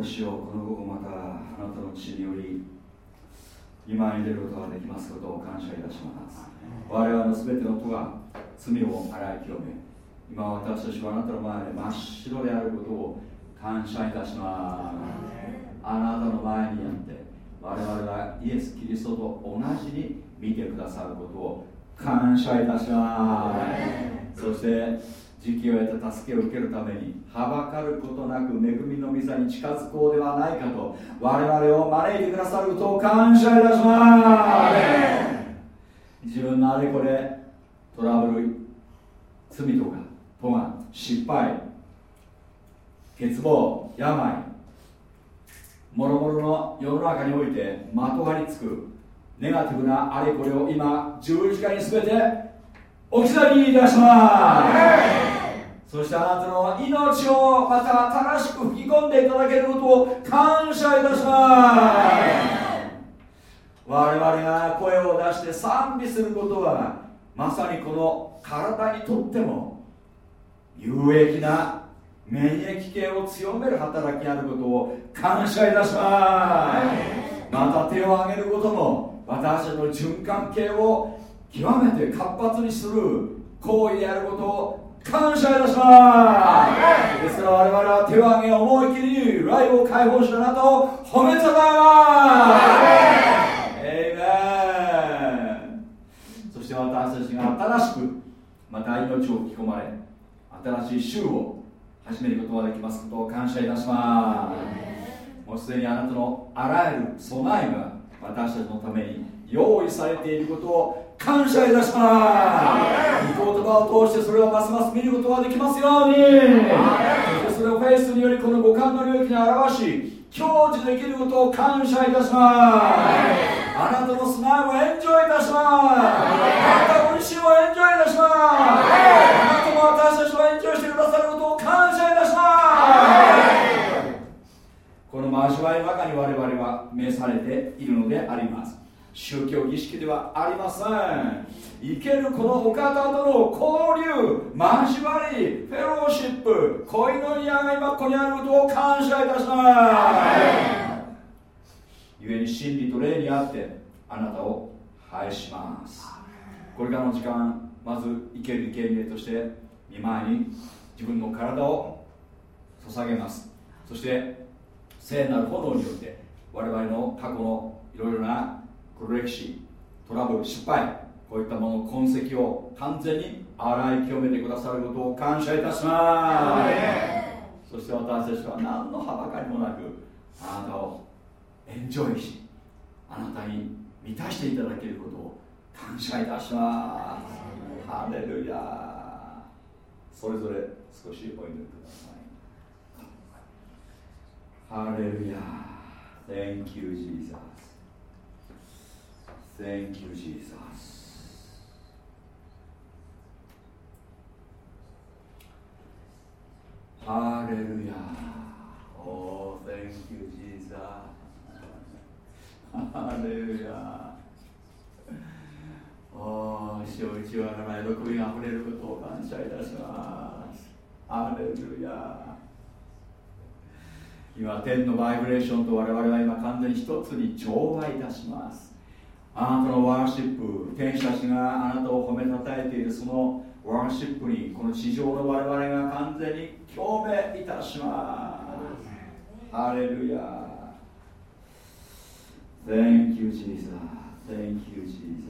お主よこの午後またあなたの血により今に出ることができますことを感謝いたします。我々の全てのとが罪を洗い清め今私たちはあなたの前で真っ白であることを感謝いたします。あなたの前にあって我々はイエス・キリストと同じに見てくださることを感謝いたします。そして時期を得た助けを受けるためにはばかることなく恵みの御座に近づこうではないかと我々を招いてくださることを感謝いたします。自分のあれこれトラブル罪とかとが失敗欠乏病もろもろの世の中において的がりつくネガティブなあれこれを今十字架に全て置き去りいたします。そしてあなたの命をまた正しく吹き込んでいただけることを感謝いたします。我々が声を出して賛美することはまさにこの体にとっても有益な免疫系を強める働きあることを感謝いたします。また手を挙げることも私たちの循環系を極めて活発にする行為であることを感謝いたします。ですから我々は手を挙げ思い切りにライブを解放したなたを褒めたたえますエイメンそして私たちが新しくまた命を吹き込まれ新しい週を始めることができますことを感謝いたします。もうすでにあなたのあらゆる備えが私たちのために用意されていることを感謝いたします。御言葉を通してそれをますます見ることができますように。そしてそれをフェイスによりこの五感の領域に表し享受できることを感謝いたします。あなたのスマイルをエンジョイいたします。あなたご自身をエンジョイいたします。あなたも私たちをエンジョイしてくださることを感謝いたします。この交わりの中に我々は召されているのであります宗教儀式ではありません生けるこのお方との交流交わりフェローシップ恋のニアが今ここにあることを感謝いたします。故に真理と霊にあってあなたを拝しますこれからの時間まず生ける生贄として見舞いに自分の体を捧げます。そして聖なる炎によって我々の過去のいろいろな黒歴史トラブル失敗こういったもの痕跡を完全に洗い清めてくださることを感謝いたします。そして私たちは何のはばかりもなくあなたをエンジョイしあなたに満たしていただけることを感謝いたします。ハレルヤ。それぞれ少しお祈りください。ハレルヤ。Thank you, Jesus. Thank you, Jesus. Hallelujah. Oh, thank you, Jesus. Hallelujah. おー、主を内輪から喜びがあふれることを感謝いたします。ハレルヤ。今、天のバイブレーションと我々は今完全に一つに調和いたします。あなたのワーシップ天使たちがあなたを褒めたたえているそのワーシップにこの地上の我々が完全に共鳴いたします。ハレルヤ Thank you Jesus. Thank you Jesus「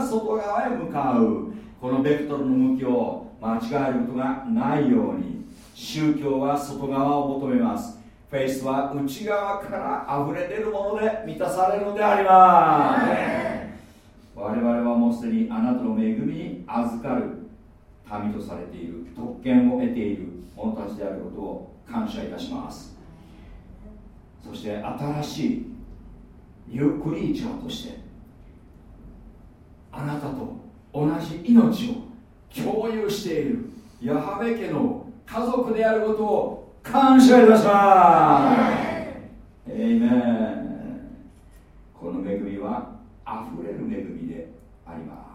外側へ向かう。このベクトルの向きを間違えることがないように宗教は外側を求めます。フェイスは内側から溢れ出るもので満たされるのであります。我々はもうすでにあなたの恵みに預かる。民とされている特権を得ている者たちであることを感謝いたします。そして新しいニュークリーチャーとしてあなたと同じ命を共有している。ヤハベ家の家族であることを感謝いたします。エイメン。この恵みはあふれる恵みであります。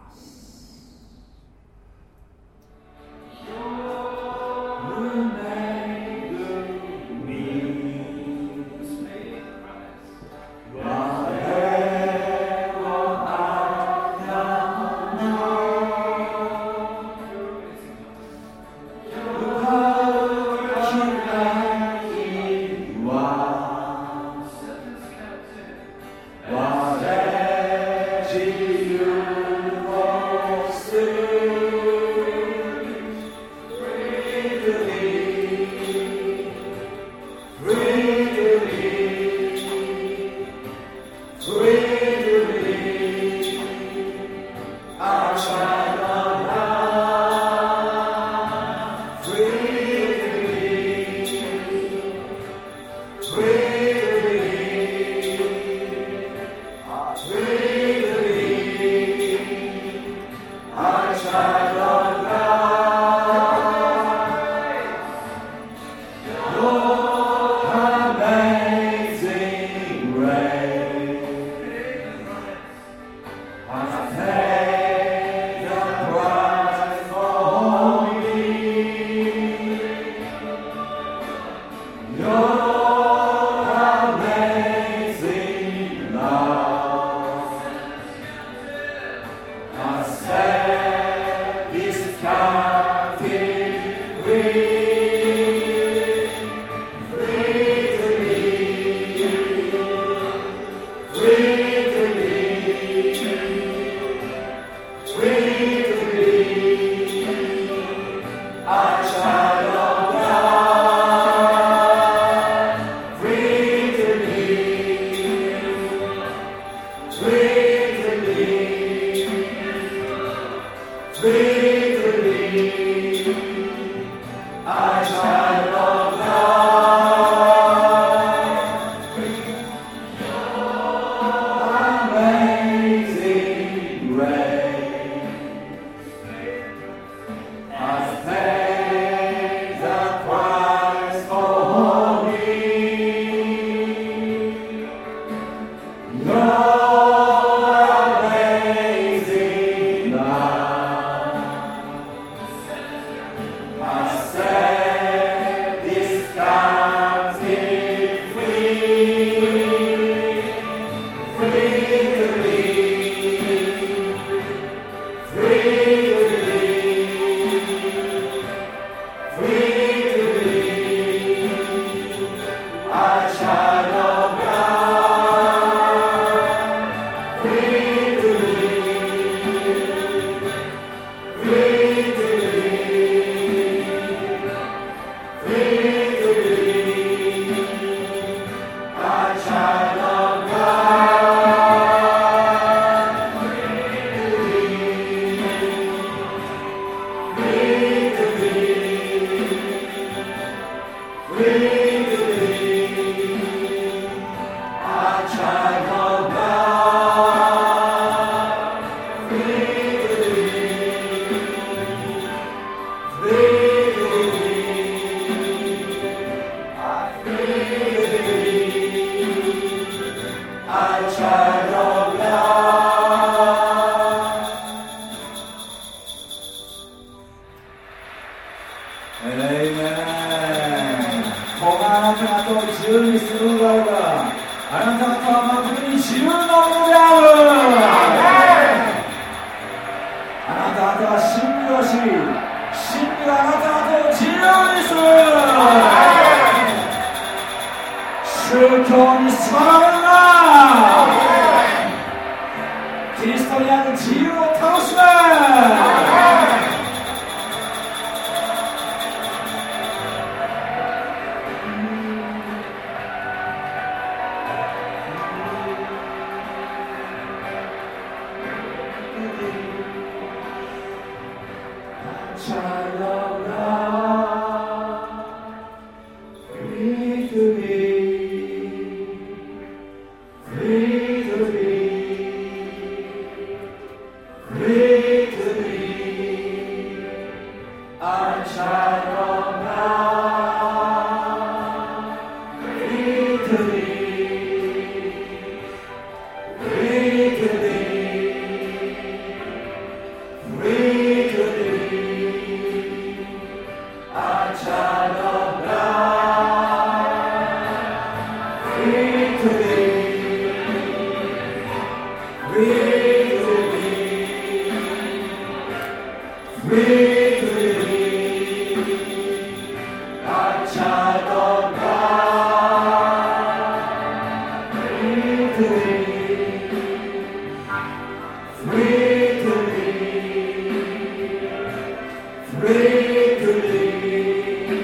Free to thee,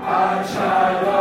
a child.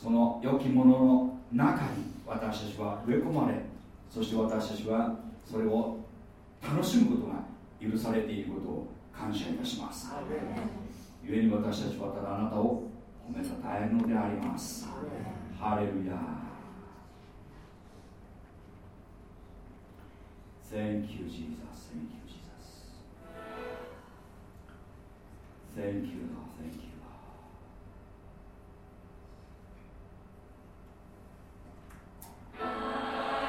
その良きものの中に私たちは植え込まれそして私たちはそれを楽しむことが許されていることを感謝いたします故に私たちはただあなたを褒めたたえるのでありますハレルヤ Thank you, Jesus. Thank you, Jesus. Thank you, Lord. Amém.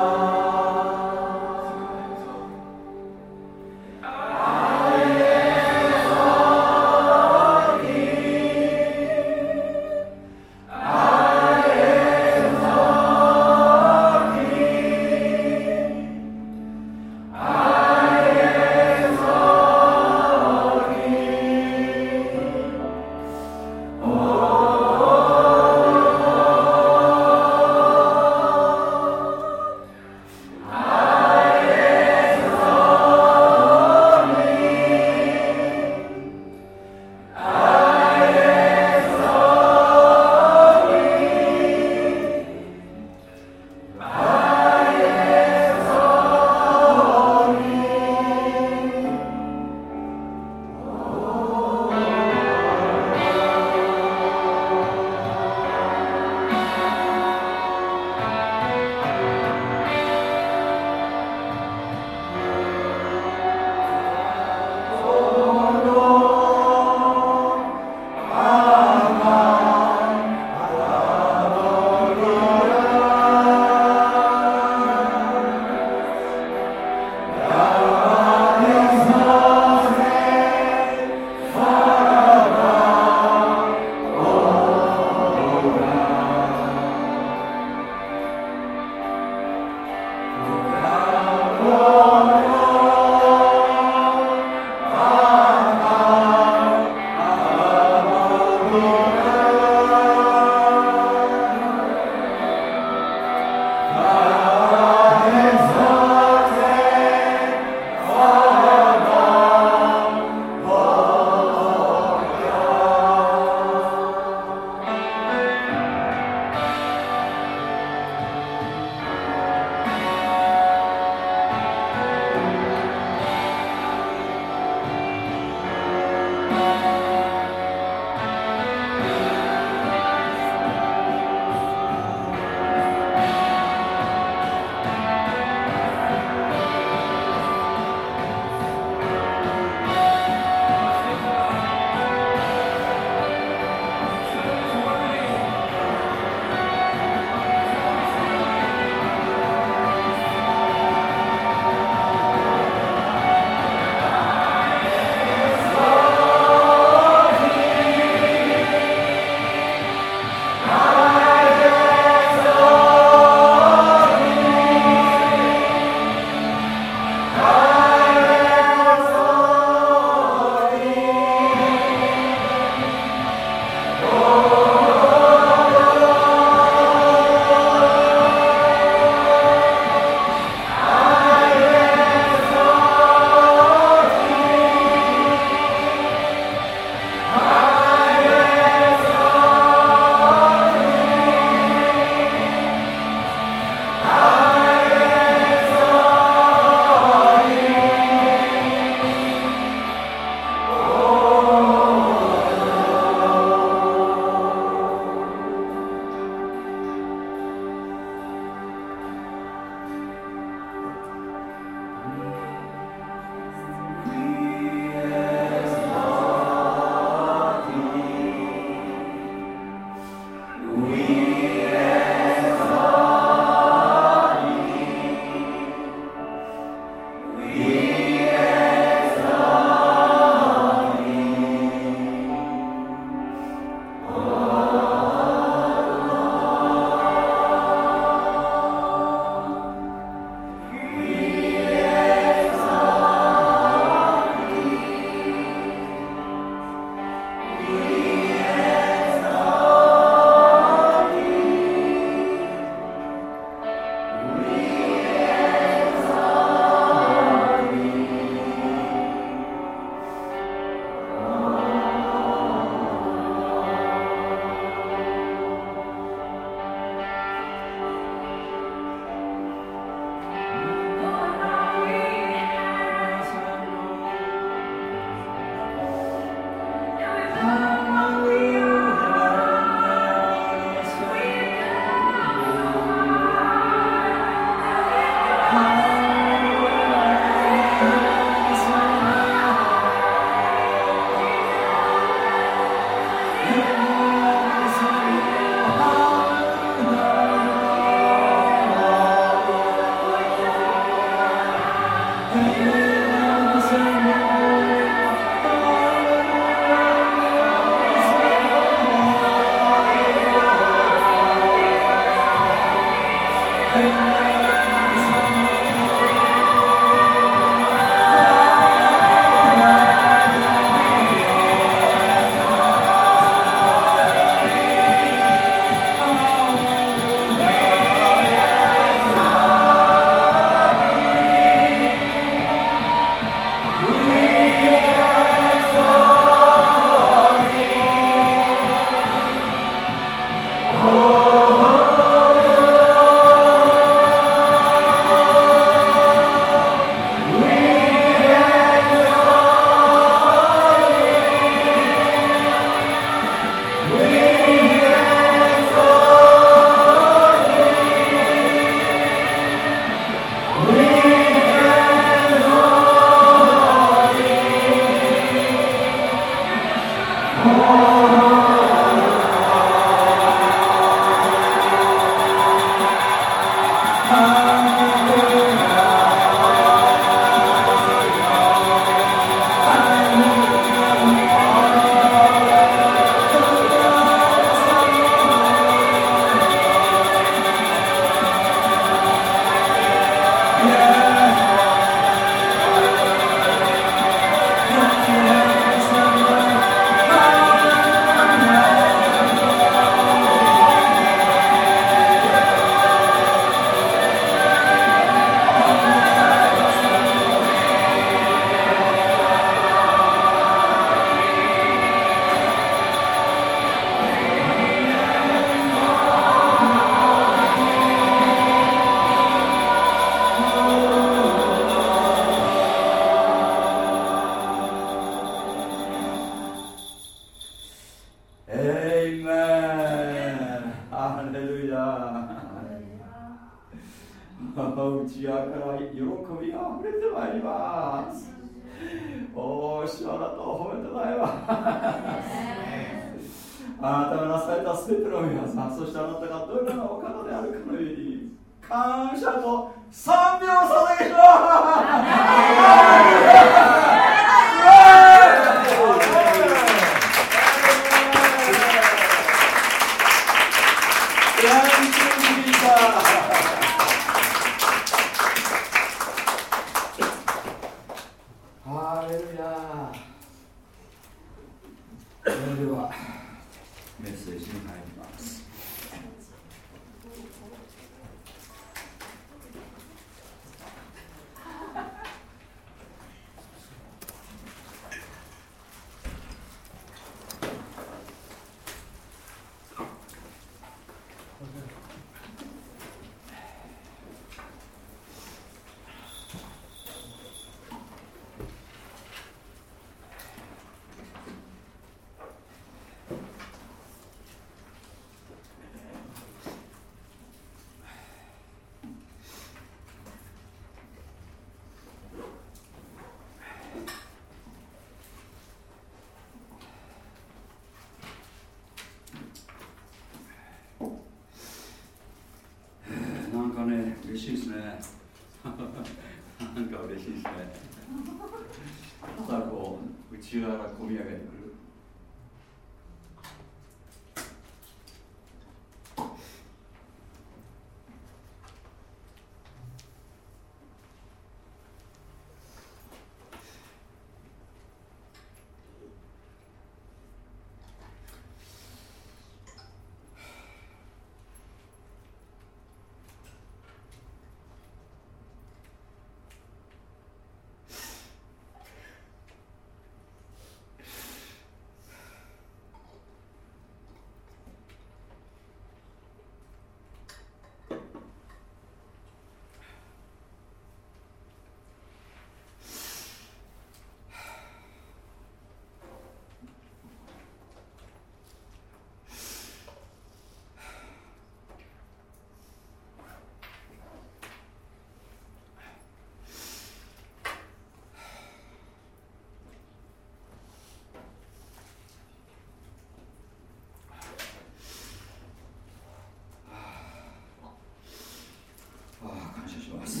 感謝します。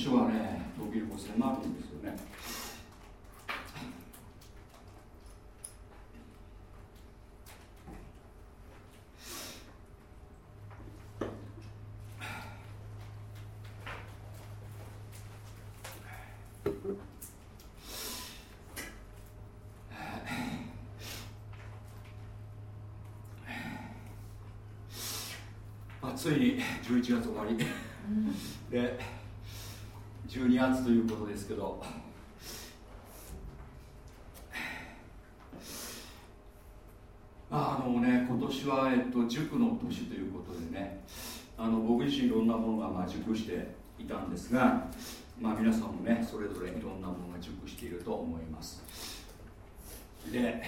主はね時々迫るんですよね。ついに11月終わり、で12月ということですけど。あのね今年は、えっと、塾の年ということでね。あの僕自身いろんなものが、まあ、熟していたんですが、まあ、皆さんもねそれぞれいろんなものが熟していると思います。で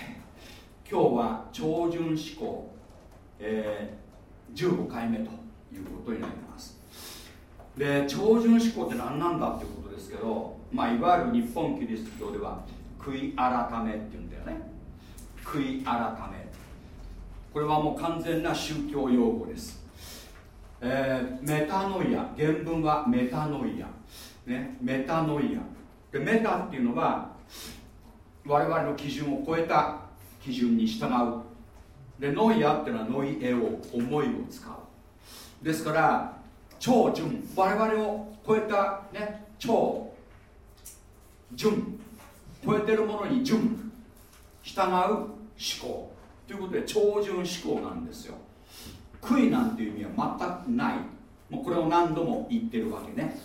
今日は超順思考、えー、15回目ということになります。で超順思考って何なんだっていうことですけど、まあ、いわゆる日本キリスト教では悔い改めっていうんだよね。悔い改め。これはもう完全な宗教用語です、えー、メタノイア原文はメタノイア、ね、メタノイアでメタっていうのは我々の基準を超えた基準に従う。でノイアっていうのはノイエを思いを使う。ですから超純我々を超えたね超純超えてるものに純従う思考。ということで超順思考なんですよ。悔いなんていう意味は全くない。もうこれを何度も言ってるわけね。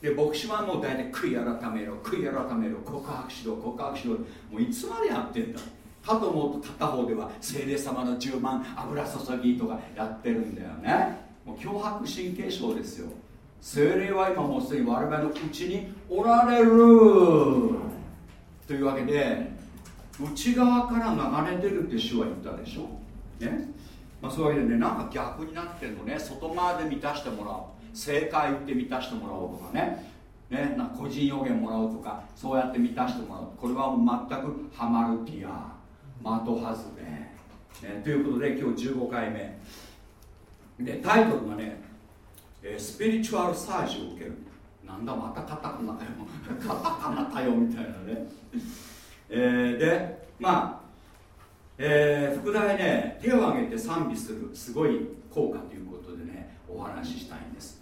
で牧師はもう大体悔い改めろ。悔い改めろ。告白しろ。告白しろ。もういつまでやってんだ。かと思うと片方では精霊様の10万油注ぎとかやってるんだよね。もう脅迫神経症ですよ。精霊は今もうすでに我々のうちにおられる。というわけで内側から流れてるって主は言ったでしょ。ね。まあ、そういうわけでねなんか逆になってるのね。外側で満たしてもらおう。正解って満たしてもらおうとかね。ね。な個人予言もらおうとか。そうやって満たしてもらう。これは全くハマルティア。的外れ、ね、ということで今日15回目。でタイトルがねえスピリチュアルサージを受ける。なんだまた カタカナかよ。カタカナかよみたいなね、えー、でまあ、えー、副題ね手を挙げて賛美する。すごい効果ということでねお話ししたいんです。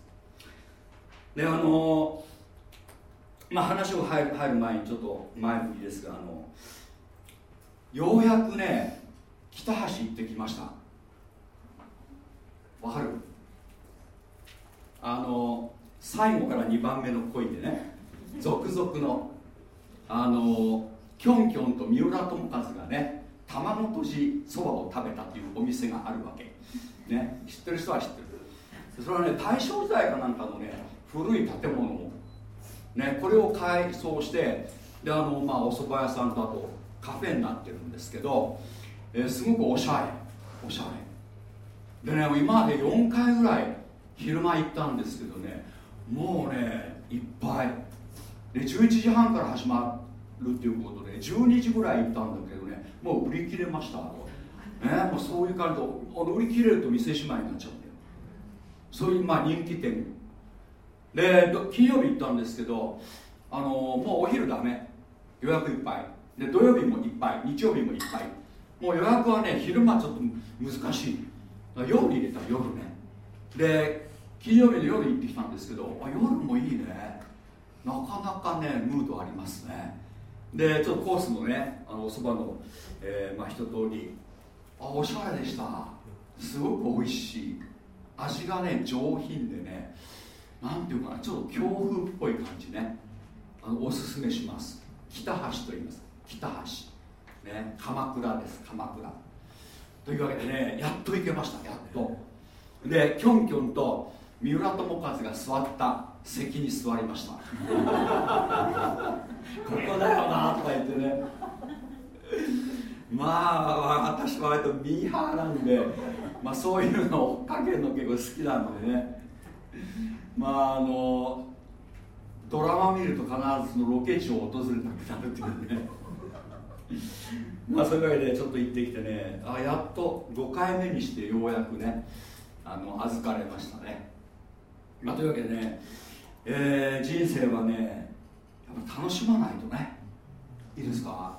であのまあ話を入る入る前にちょっと前向きですがあのようやくね北橋行ってきました。わかる？あの最後から2番目の恋でね続々のあのキョンキョンと三浦友和がね玉のとじそばを食べたっていうお店があるわけ、ね、知ってる人は知ってる。それはね大正時代かなんかのね古い建物を、ね、これを改装してであの、まあ、お蕎麦屋さんとあとカフェになってるんですけど、えー、すごくおしゃれ。おしゃれ。でね今まで4回ぐらい昼間行ったんですけどねもうねいっぱい。で11時半から始まるっていうことで12時ぐらい行ったんだけどねもう売り切れましたね、もうそういう感じで売り切れると店しまいになっちゃうんだよ。そういうまあ人気店。で金曜日行ったんですけどあのもうお昼ダメ。予約いっぱい。で土曜日もいっぱい。日曜日もいっぱい。もう予約はね昼間ちょっと難しい。夜に入れた夜ね。で金曜日の夜行ってきたんですけどあ夜もいいね。なかなかねムードありますね。でちょっとコースのねあのおそばの、えー、まあ、一通りあおしゃれでした。すごく美味しい。味がね上品でねなんていうかなちょっと強風っぽい感じね。あのおすすめします。北橋と言います。北橋。ね鎌倉です鎌倉。というわけでねやっと行けましたやっと。でキョンキョンと三浦友和が座った席に座りました。ここだよなとか言ってね。まあ私は割とミーハーなんで、まあ、そういうのをかけるの結構好きなんでね。まああのドラマ見ると必ずそのロケ地を訪れたくなるっていうね。まあそういうわけでちょっと行ってきてねあやっと5回目にしてようやくねあの預かれましたね。まあ、というわけでね、えー、人生はねやっぱ楽しまないとねいいですか？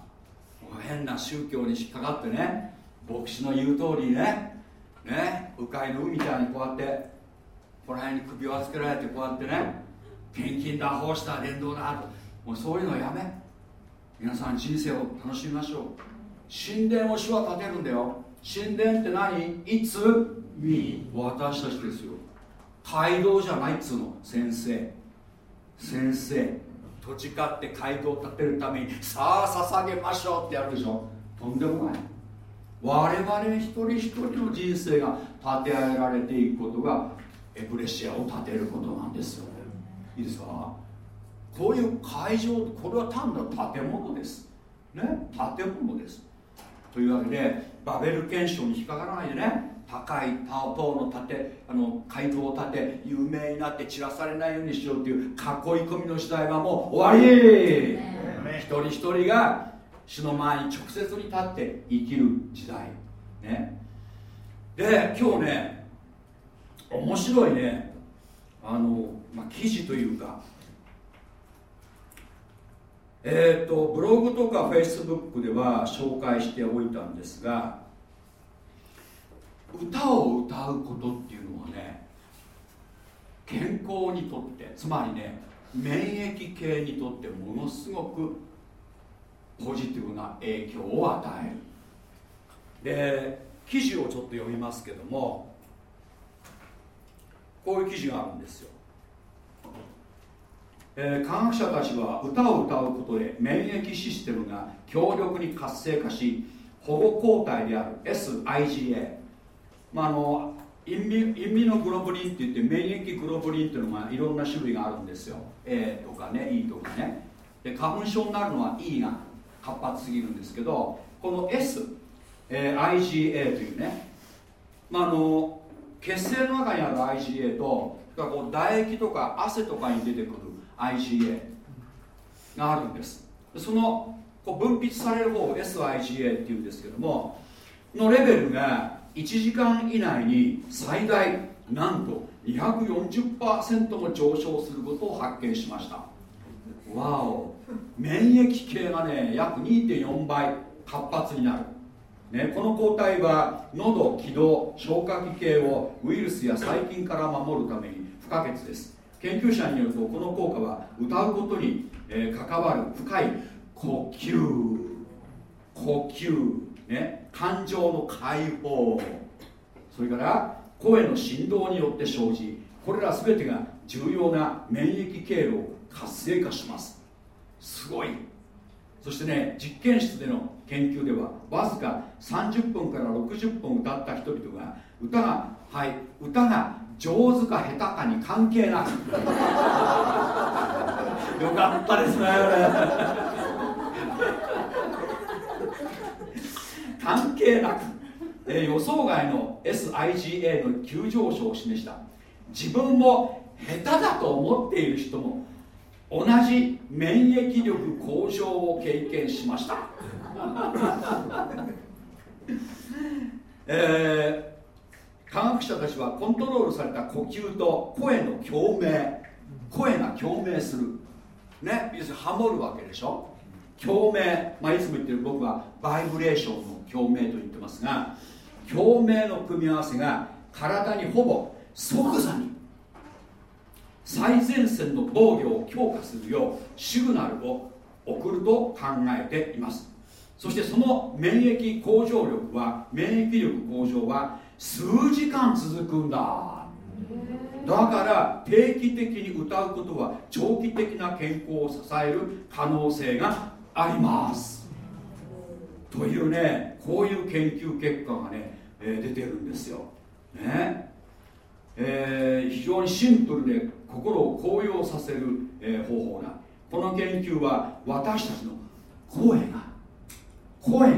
変な宗教に引っかかってね牧師の言う通りねね鵜飼の海みたいにこうやってこの辺に首を預けられてこうやってね献金だ奉仕だ伝道だともうそういうのやめ。皆さん人生を楽しみましょう。神殿を主は建てるんだよ。神殿って何？いつ？私たちですよ。街道じゃないっつうの。先生。先生。土地買って街道を建てるためにさあ捧げましょうってやるでしょ。とんでもない。我々一人一人の人生が建て上げられていくことがエクレシアを建てることなんですよ。いいですか？こういう会場これは単なる建物です。ね建物です。というわけでバベル憲章に引っかからないでね高いタオポーのてあの街道を建て有名になって散らされないようにしようという囲い込みの時代はもう終わり、一人一人が主の前に直接に立って生きる時代。ね。で今日ね面白いね。あの、まあ、記事というかえっ、ー、とブログとかフェイスブックでは紹介しておいたんですが歌を歌うことっていうのはね健康にとってつまりね免疫系にとってものすごくポジティブな影響を与える。で記事をちょっと読みますけどもこういう記事があるんですよ、えー、科学者たちは歌を歌うことで免疫システムが強力に活性化し保護抗体である SIGA、まあ、あのインミインミノグロブリンって言って免疫グロブリンっていうのがいろんな種類があるんですよ。A とかね E とかね。で花粉症になるのは E が活発すぎるんですけどこの SIGA というね、まあ、あの血清の中にある IgA とこう唾液とか汗とかに出てくる IgA があるんです。そのこう分泌される方を SIGA っていうんですけどものレベルが1時間以内に最大なんと240%も上昇することを発見しました。わお。免疫系がね約2.4倍活発になる。ね、この抗体は喉気道消化器系をウイルスや細菌から守るために不可欠です。研究者によるとこの効果は歌うことに、え、関わる深い呼吸。呼吸、ね、感情の解放。それから声の振動によって生じこれら全てが重要な免疫経路を活性化します。すごい。そしてね実験室での研究ではわずか30分から60分歌った人々が歌がはい歌が上手か下手かに関係なく。よかったですね 関係なく、えー、予想外の SIGA の急上昇を示した。自分も下手だと思っている人も同じ免疫力向上を経験しました。えー、科学者たちはコントロールされた呼吸と声の共鳴声が共鳴する。ね要するにハモるわけでしょ。共鳴、まあ、いつも言ってる僕はバイブレーションの共鳴と言ってますが共鳴の組み合わせが体にほぼ即座に最前線の防御を強化するようシグナルを送ると考えています。そしてその免疫向上力は免疫力向上は数時間続くんだ。だから定期的に歌うことは長期的な健康を支える可能性があります。というねこういう研究結果がね、えー、出てるんですよ。ね。えー、非常にシンプルで心を高揚させる、えー、方法だこの研究は私たちの声が声が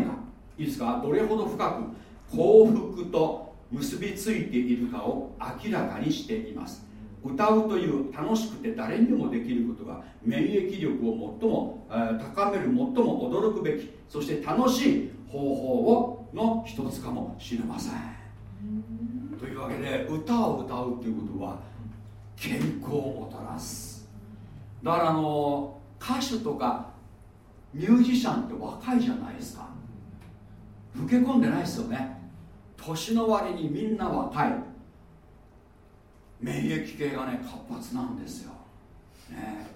いいですか？どれほど深く幸福と結びついているかを明らかにしています。歌うという楽しくて誰にもできることが免疫力を最も、えー、高める最も驚くべきそして楽しい方法をの一つかもしれません。というわけで歌を歌うということは健康をもたらす。だからあの歌手とかミュージシャンって若いじゃないですか。老け込んでないですよね年の割にみんな若い免疫系がね活発なんですよ、ね、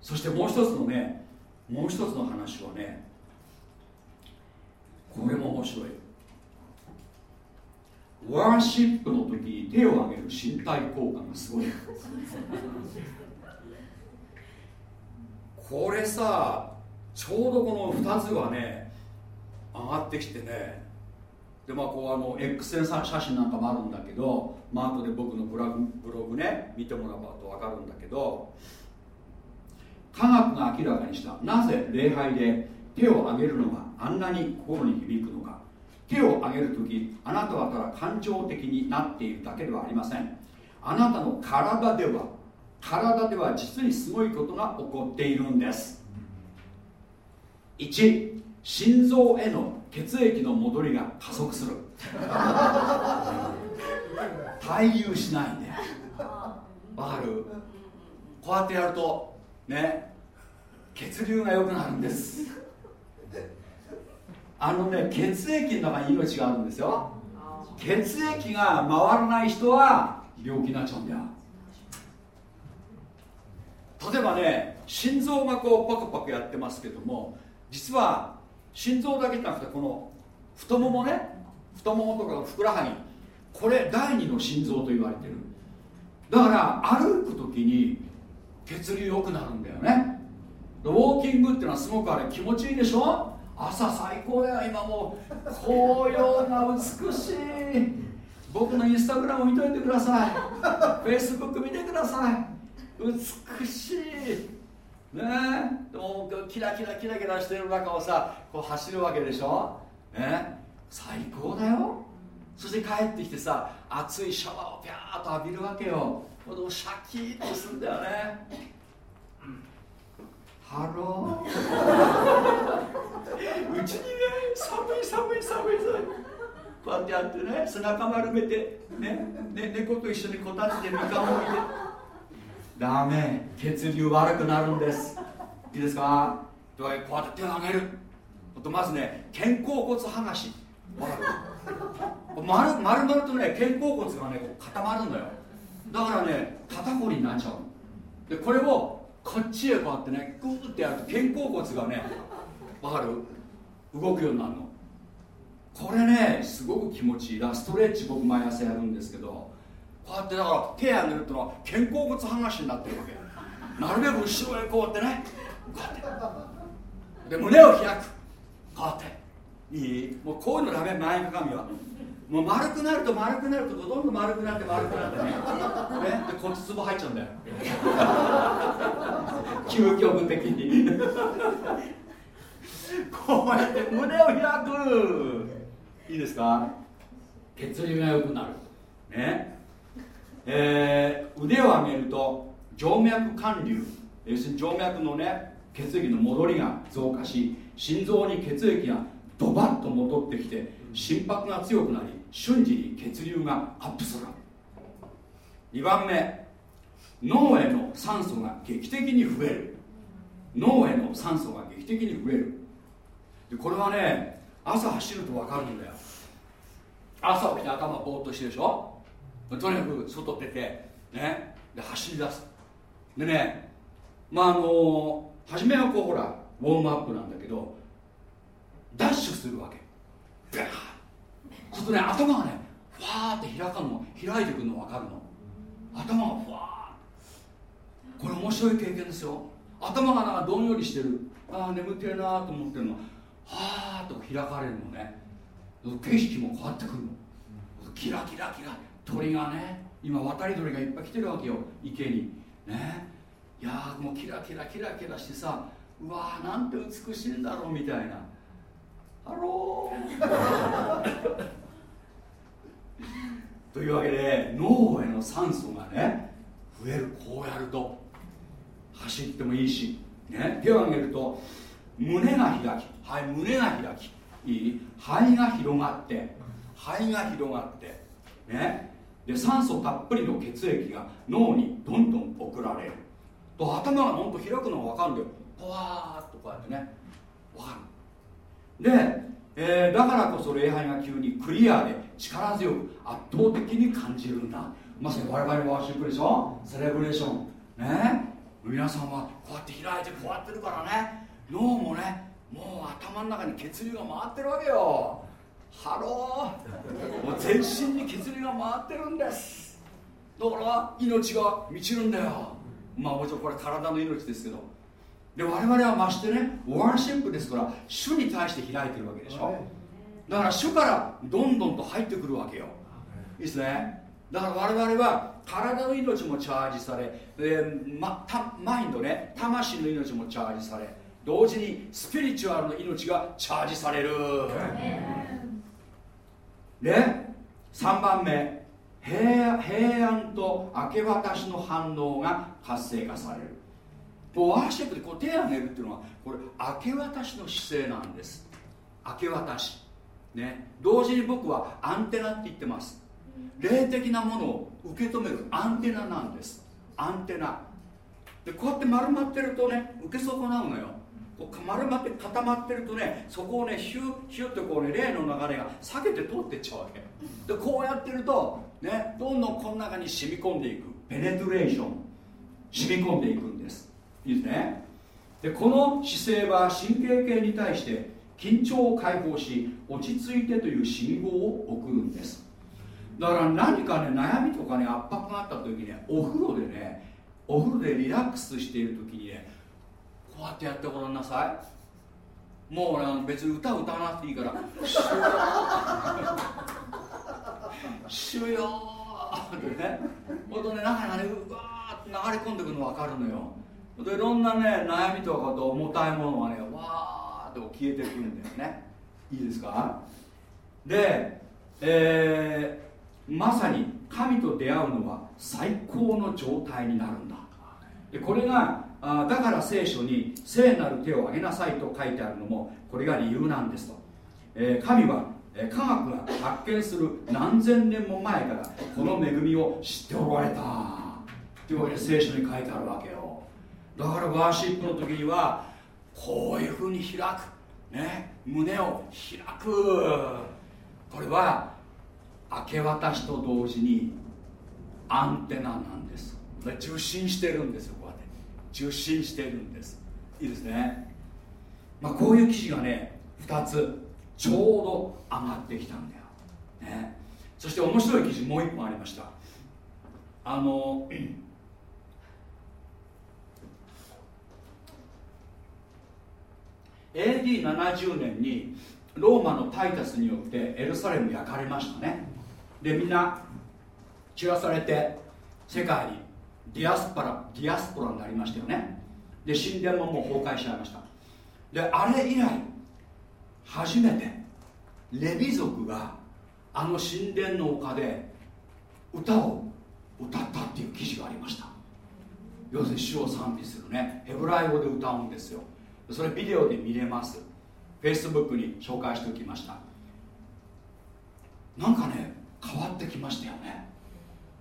そしてもう一つのねもう一つの話はねこれも面白い。ワーシップの時に手を挙げる身体効果がすごい。これさちょうどこの2つがね上がってきてねでまあこうあの X 線写真なんかもあるんだけど、まあ後で僕のブログブログね見てもらうと分かるんだけど科学が明らかにしたなぜ礼拝で手を挙げるのがあんなに心に響くのか。手を挙げる時あなたはただ感情的になっているだけではありません。あなたの体では体では実にすごいことが起こっているんです。1心臓への血液の戻りが加速する。滞留しないんだよわかる？こうやってやるとね血流が良くなるんです。あのね血液の中に命があるんですよ。血液が回らない人は病気になっちゃうんだよ。例えばね心臓がこうパクパクやってますけども実は心臓だけじゃなくてこの太ももね太ももとかふくらはぎこれ第二の心臓と言われてる。だから歩く時に血流良くなるんだよね。ウォーキングっていうのはすごくあれ気持ちいいでしょ？朝最高だよ今もう紅葉が美しい。僕のインスタグラム見といてください。フェイスブック見てください。美しい。ねえ。もうキラキラキラキラしてる中をさこう走るわけでしょ？ね最高だよ。そして帰ってきてさ熱いシャワーをピャーッと浴びるわけよ。ほどシャキッとするんだよね。 Hello。うちにね寒い寒い寒い寒い。こうやってやってね背中丸めてねね猫と一緒にこたつでみかんを置いてダメ血流悪くなるんです。いいですか？こうやって手を上げる。とまずね肩甲骨剥がし。丸丸々とね肩甲骨がね固まるのよ。だからね肩こりになっちゃうでこれをこっちへこうやってねグーってやると肩甲骨がねわかる？動くようになるの。これねすごく気持ちいい。だストレッチ僕毎朝やるんですけどこうやってだから手上げるってのは肩甲骨剥がしになってるわけ。なるべく後ろへこうやってね。こうやって。で胸を開く。こうやって。いい。もうこういうのダメ。前かがみは。もう丸くなると丸くなるとどんどん丸くなって丸くなってね。ね。で骨壺入っちゃうんだよ。究極的に。こうやって胸を開く。いいですか？血流が良くなる。ねえー、腕を上げると静脈管流要するに静脈のね血液の戻りが増加し心臓に血液がドバッと戻ってきて心拍が強くなり瞬時に血流がアップする。2番目脳への酸素が劇的に増える。脳への酸素が劇的に増える。でこれはね朝走ると分かるんだよ。朝起きて頭ぼーっとしてでしょ？とにかく外出てねで走り出す。でねまああの初めはこうほらウォームアップなんだけどダッシュするわけ。ビャーそうするとね頭がねファーって開かんの。開いてくるの分かるの。頭がふわーこれ面白い経験ですよ。頭がなんかどんよりしてる。ああ眠ってるなと思ってるの。はーっと開かれるのね。景色も変わってくるの。キラキラキラ。鳥がね今渡り鳥がいっぱい来てるわけよ。池に。ね。いやもうキラキラキラキラしてさうわーなんて美しいんだろうみたいな。 Hello。というわけで脳への酸素がね増える。こうやると走ってもいいし、ね、手を挙げると胸が開きはい胸が開き。いい。肺が広がって肺が広がってね。で酸素たっぷりの血液が脳にどんどん送られる。と頭がどんどん開くのが分かるんだよ。ポワーっとこうやってね。分かる。で、えー、だからこそ礼拝が急にクリアで力強く圧倒的に感じるんだ。まさに我々の worship でしょ celebration。ね。皆さんはこうやって開いてこうやってるからね。脳もねもう頭の中に血流が回ってるわけよ。 Hello。もう全身に血流が回ってるんです。だから命が満ちるんだよ。まあもちろんこれ体の命ですけど。で我々はましてね worship ですから主に対して開いてるわけでしょ。だから主からどんどんと入ってくるわけよ。いいですね。だから我々は体の命もチャージされ、えーま、たマインドね魂の命もチャージされ同時にスピリチュアルの命がチャージされるで3番目。平平安と明け渡しの反応が活性化される。こうワーシップでこう手を挙げるっていうのはこれ明け渡しの姿勢なんです。明け渡し。ね。同時に僕はアンテナって言ってます。霊的なものを受け止めるアンテナなんです。アンテナ。でこうやって丸まってるとね受け損なうのよ。こう丸まって固まってるとねそこをねヒュッヒュッとこうね霊の流れが避けて通ってっちゃうわけ。でこうやってるとねどんどんこの中に染み込んでいく。ペネトレーション。染み込んでいくんです。いいですね。でこの姿勢は神経系に対して緊張を解放し落ち着いてという信号を送るんです。だから何かね悩みとかね圧迫があった時にねお風呂でねお風呂でリラックスしている時にねこうやってやってごらんなさい。もうね別に歌歌わなくていいから「主よ」ってねほんとね中にねうわーって流れ込んでくるの分かるのよ。でいろんなね悩みとかと重たいものがねわーって消えてくるんだよね。いいですか？で、えー、まさに神と出会うのは最高の状態になるんだ。でこれがあだから聖書に聖なる手を挙げなさいと書いてあるのもこれが理由なんですと、えー、神は科学が発見する何千年も前からこの恵みを知っておられた。というわけで聖書に書いてあるわけよ。だからワーシップの時にはこういうふうに開く。ね。胸を開く。これは明け渡しと同時にアンテナなんです。受信してるんですよ。受信しているんです。いいですね、まあ、こういう記事がね2つちょうど上がってきたんだよ、ね、そして面白い記事もう一本ありました。あの AD70 年にローマのタイタスによってエルサレム焼かれましたね。でみんな散らされて世界にディアスパラディアスポラになりましたよね。で神殿ももう崩壊しちゃいました。であれ以来初めてレビ族があの神殿の丘で歌を歌ったっていう記事がありました。要するに主を賛美するね。ヘブライ語で歌うんですよ。それビデオで見れます。Facebook に紹介しておきました。なんかね変わってきましたよね。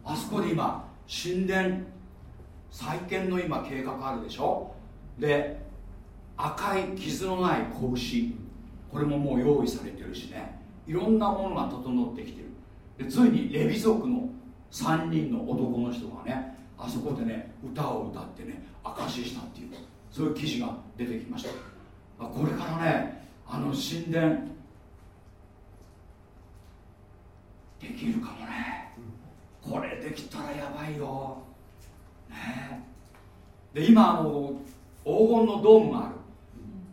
あそこで今神殿再建の今計画あるでしょ？で赤い傷のない子牛これももう用意されてるしね。いろんなものが整ってきてる。でついにレビ族の3人の男の人がねあそこでね歌を歌ってね証ししたっていうそういう記事が出てきました。これからねあの神殿できるかもね。これできたらやばいよ。ね。で今あの黄金のドームがある。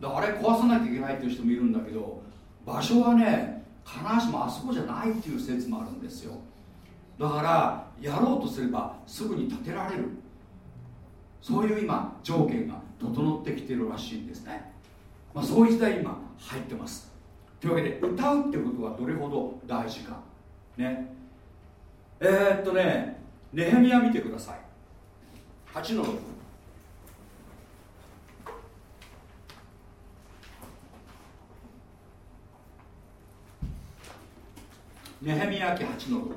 だあれ壊さなきゃいけないっていう人もいるんだけど場所はね必ずしもあそこじゃないっていう説もあるんですよ。だからやろうとすればすぐに建てられる。そういう今条件が整ってきてるらしいんですね、まあ、そういう時代今入ってます。というわけで歌うってことはどれほど大事か。ね。えー、っとねネヘミヤ見てください。8の6ネヘミヤ記8の6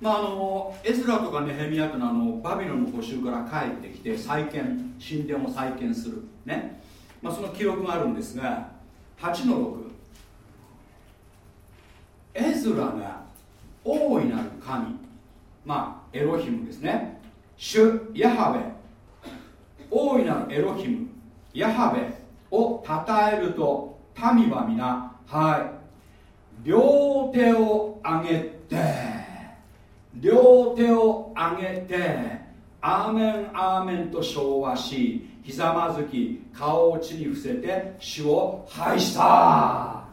まあ、あのエズラとかネヘミヤというのはあのバビロンの補修から帰ってきて再建神殿を再建する。ね、まあ、その記録があるんですが8の6エズラが大いなる神。まあエロヒムですね。主ヤハベ。大いなるエロヒム。ヤハベ。を称えると民は皆はい。両手を上げて両手を上げてアーメンアーメンと唱和しひざまずき顔を地に伏せて主を拝した。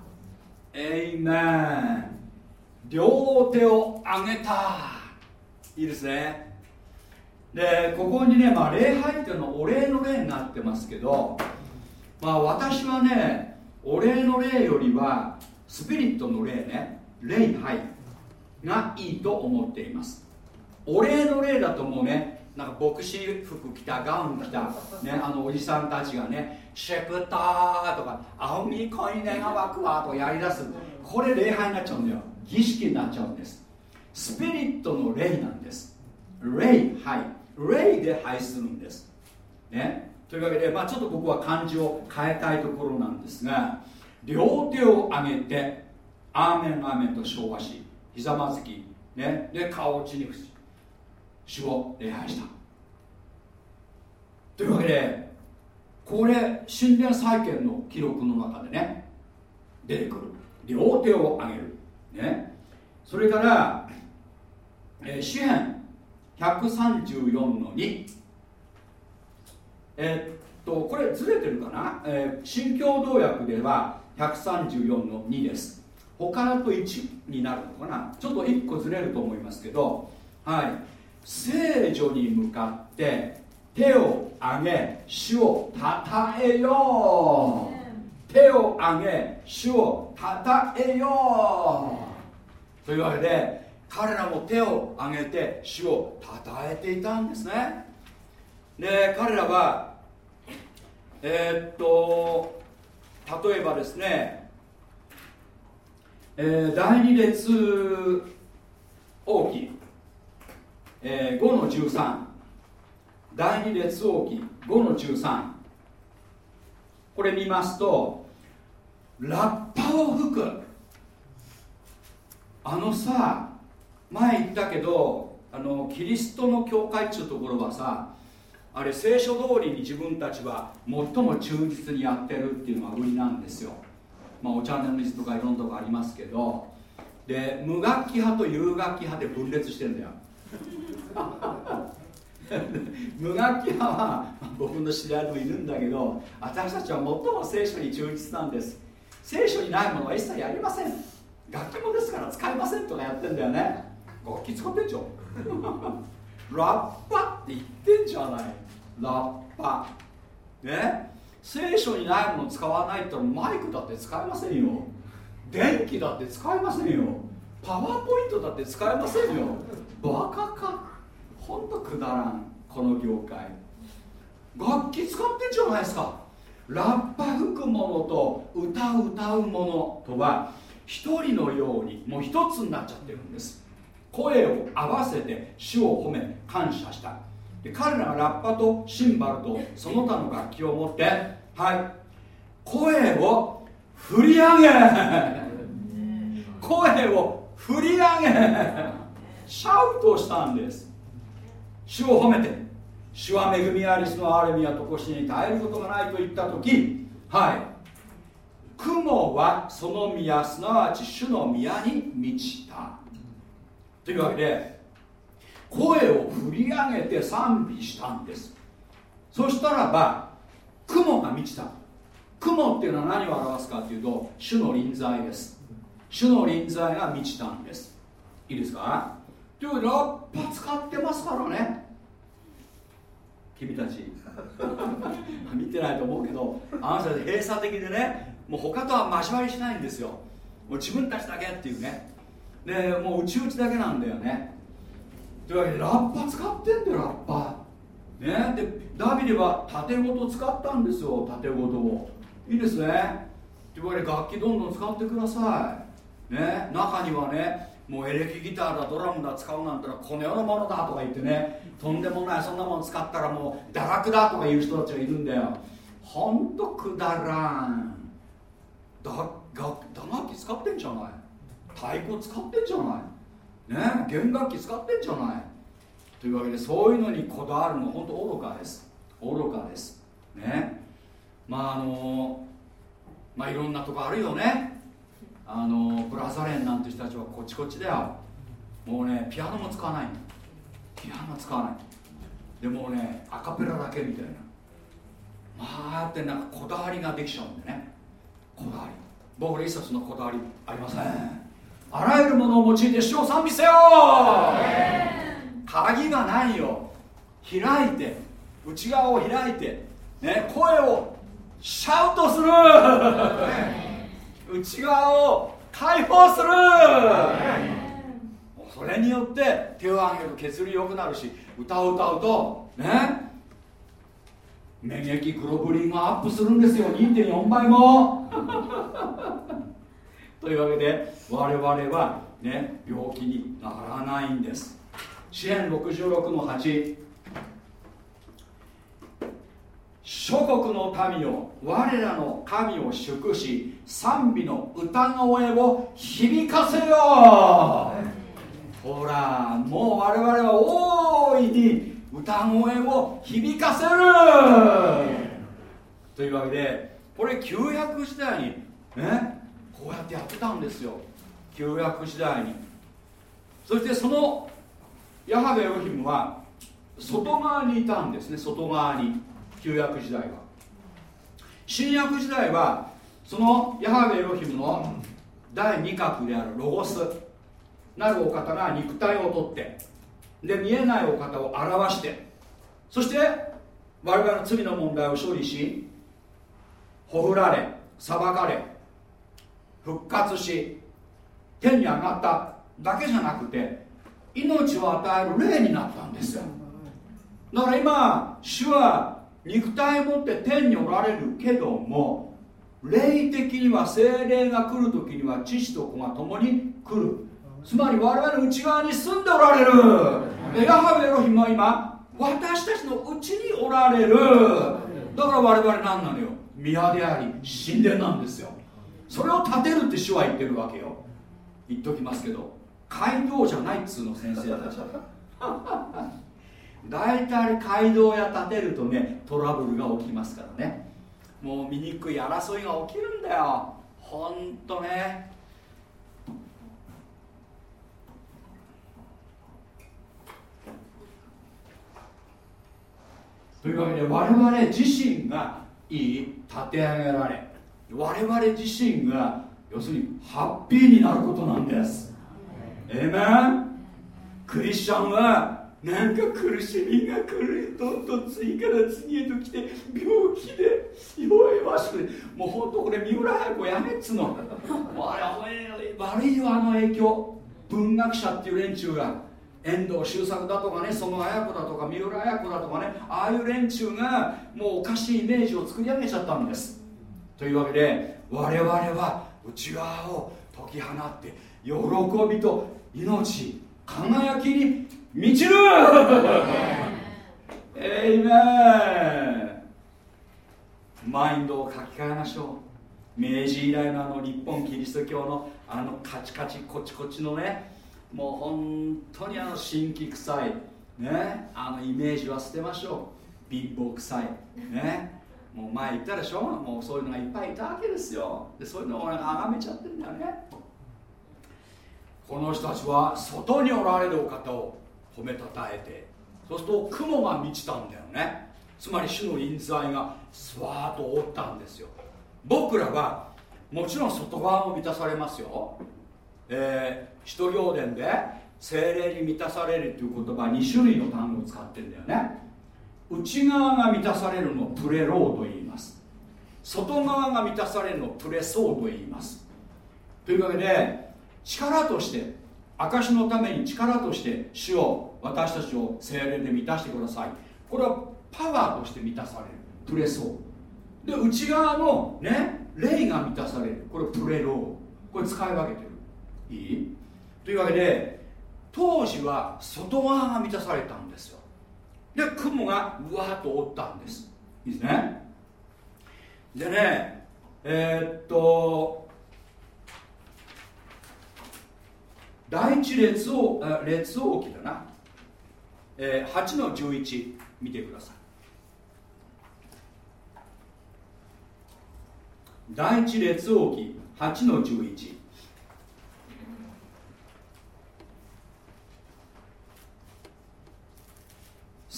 エイメン。両手を上げた。いいですね。でここにね、まあ、礼拝っていうのはお礼の礼になってますけどまあ私はねお礼の礼よりはスピリットの礼ね礼拝がいいと思っています。お礼の礼だともうねなんか牧師服着たガウン着た、ね、あのおじさんたちがねシェプターとか青み濃いねが湧くわとやりだす。これ礼拝になっちゃうんだよ。儀式になっちゃうんです。スピリットの礼なんです。礼拝礼で拝するんです。ね。というわけで、まあ、ちょっと僕は漢字を変えたいところなんですが両手を上げてアーメンアーメンと昭和しひざまずき、ね、で顔を地に伏し主を礼拝した。というわけでこれ神殿再建の記録の中でね出てくる。両手を上げる。ね。それから、えー、詩編134の2えー、っとこれずれてるかな、えー、新共同訳では134の2です。他だと1になるのかな？ちょっと1個ずれると思いますけどはい。聖女に向かって手を挙げ主をたたえよう。手を挙げ主をたたえようというわけで彼らも手を挙げて主をたたえていたんですね。で彼らはえー、っと例えばですね、えー、第二列王記、えー、5の13第二列王記5の13これ見ますとラッパを吹く。あのさ前言ったけどあのキリストの教会っちゅうところはさあれ聖書通りに自分たちは最も忠実にやってるっていうのが売りなんですよ。まあおチャンネルリストとかいろんなとこありますけど。で無楽器派と有楽器派で分裂してんだよ。無楽器派は僕の知り合いでもいるんだけど私たちは最も聖書に忠実なんです。聖書にないものは一切やりません。楽器もですから使いませんとかやってんだよね。楽器使ってんじゃん。ラッパって言ってんじゃない。ラッパ。ね？聖書にないもの使わないってマイクだって使えませんよ。電気だって使えませんよ。パワーポイントだって使えませんよ。バカか。ほんとくだらんこの業界。楽器使ってんじゃないですか。ラッパ吹くものと歌う歌うものとは一人のようにもう一つになっちゃってるんです。声を合わせて主を褒め感謝した。で彼らがラッパとシンバルとその他の楽器を持ってはい。声を振り上げ。声を振り上げ。シャウトしたんです。主を褒めて主は恵みありしのあれみやとこしに耐えることがないと言った時はい。雲はその宮すなわち主の宮に満ちた。というわけで声を振り上げて賛美したんです。そしたらば雲が満ちた。雲っていうのは何を表すかっていうと主の臨在です。主の臨在が満ちたんです。いいですか？というわけでラッパ使ってますからね。君たち。見てないと思うけどあなた閉鎖的でねもう他とは交わりしないんですよ。もう自分たちだけっていうね。でもう内々だけなんだよね。というわけでラッパ使ってんだよラッパ。ねでダビデは縦ごと使ったんですよ縦ごとを。いいですね。というわけで楽器どんどん使ってください。ね中にはねもうエレキギターだドラムだ使うなんてのはこの世のものだとか言ってねとんでもないそんなもの使ったらもう堕落だとか言う人たちがいるんだよ。ほんとくだらん。だが打楽器使ってんじゃない。太鼓使ってんじゃない。ね弦楽器使ってんじゃない。というわけでそういうのにこだわるの本当愚かです。愚かです。ね。まああのまあいろんなとこあるよね。あのブラザレンなんて人たちはこっちこっちだよ。もうねピアノも使わないピアノ使わない。でもねアカペラだけみたいな。まあってなんかこだわりができちゃうんでね。こだわり。僕ら一切そのこだわりありませんあらゆるものを用いて主を賛美せよ！鍵がないよ。開いて内側を開いて、ね、声をシャウトする。内側を解放する。それによって手を挙げると血流良くなるし歌を歌うとね免疫グロブリンがアップするんですよ。2.4倍も というわけで我々はね病気にならないんです。支援66の8諸国の民を我らの神を祝し賛美の歌声を響かせよう。ほらもう我々は大いに歌歌声を響かせる。というわけでこれ旧約時代にねこうやってやってたんですよ。旧約時代に。そしてそのヤハベエロヒムは外側にいたんですね。外側に旧約時代は。新約時代はそのヤハベエロヒムの第二角であるロゴス。なるお方が肉体をとってで見えないお方を表してそして我々の罪の問題を処理しほふられ裁かれ復活し天に上がっただけじゃなくて命を与える霊になったんですよ。だから今主は肉体を持って天におられるけども霊的には精霊が来る時には父と子が共に来る。つまり我々の内側に住んでおられる。ヤハベエロヒムは今私たちのうちにおられる。だから我々何なのよ。宮であり神殿なんですよ。それを建てるって主は言ってるわけよ。言っときますけど街道じゃないっつうの先生たち 大体街道や建てるとねトラブルが起きますからね。もう醜い争いが起きるんだよ。ほんとね。というわけで我々自身がいい立て上げられ我々自身が要するにハッピーになることなんです。えめクリスチャンはなんか苦しみが来る。どんどん次から次へと来て病気で弱々しくもうほんとこれ三浦綾子やめっつの。もうあれ悪いよあの影響文学者っていう連中が遠藤周作だとかねその綾子だとか三浦綾子だとかねああいう連中がもうおかしいイメージを作り上げちゃったんです。というわけで我々は内側を解き放って喜びと命輝きに満ちる。エイメンマインドを書き換えましょう。明治以来のあの日本キリスト教のあのカチカチコチコチのねもう本当にあの神器臭い。ね。あのイメージは捨てましょう。貧乏臭い。ね。もう前言ったでしょ。もうそういうのがいっぱいいたわけですよ。でそういうのをあがめちゃってるんだよね。この人たちは外におられるお方を褒めたたえてそうすると雲が満ちたんだよね。つまり主の臨在がスワーッと覆ったんですよ。僕らはもちろん外側も満たされますよ。えー、使徒行伝で精霊に満たされるという言葉2種類の単語を使ってるんだよね。内側が満たされるのをプレローと言います。外側が満たされるのをプレソーと言います。というわけで力として証のために力として主を私たちを精霊で満たしてください。これはパワーとして満たされる。プレソー。で内側のね霊が満たされる。これプレロー。これ使い分けてる。いい？というわけで当時は外側が満たされたんですよ。で雲がうわーっと覆ったんです。いいですね？でねえー、っと第一列王列王記だな、えー、8の11見てください。第一列王記8の11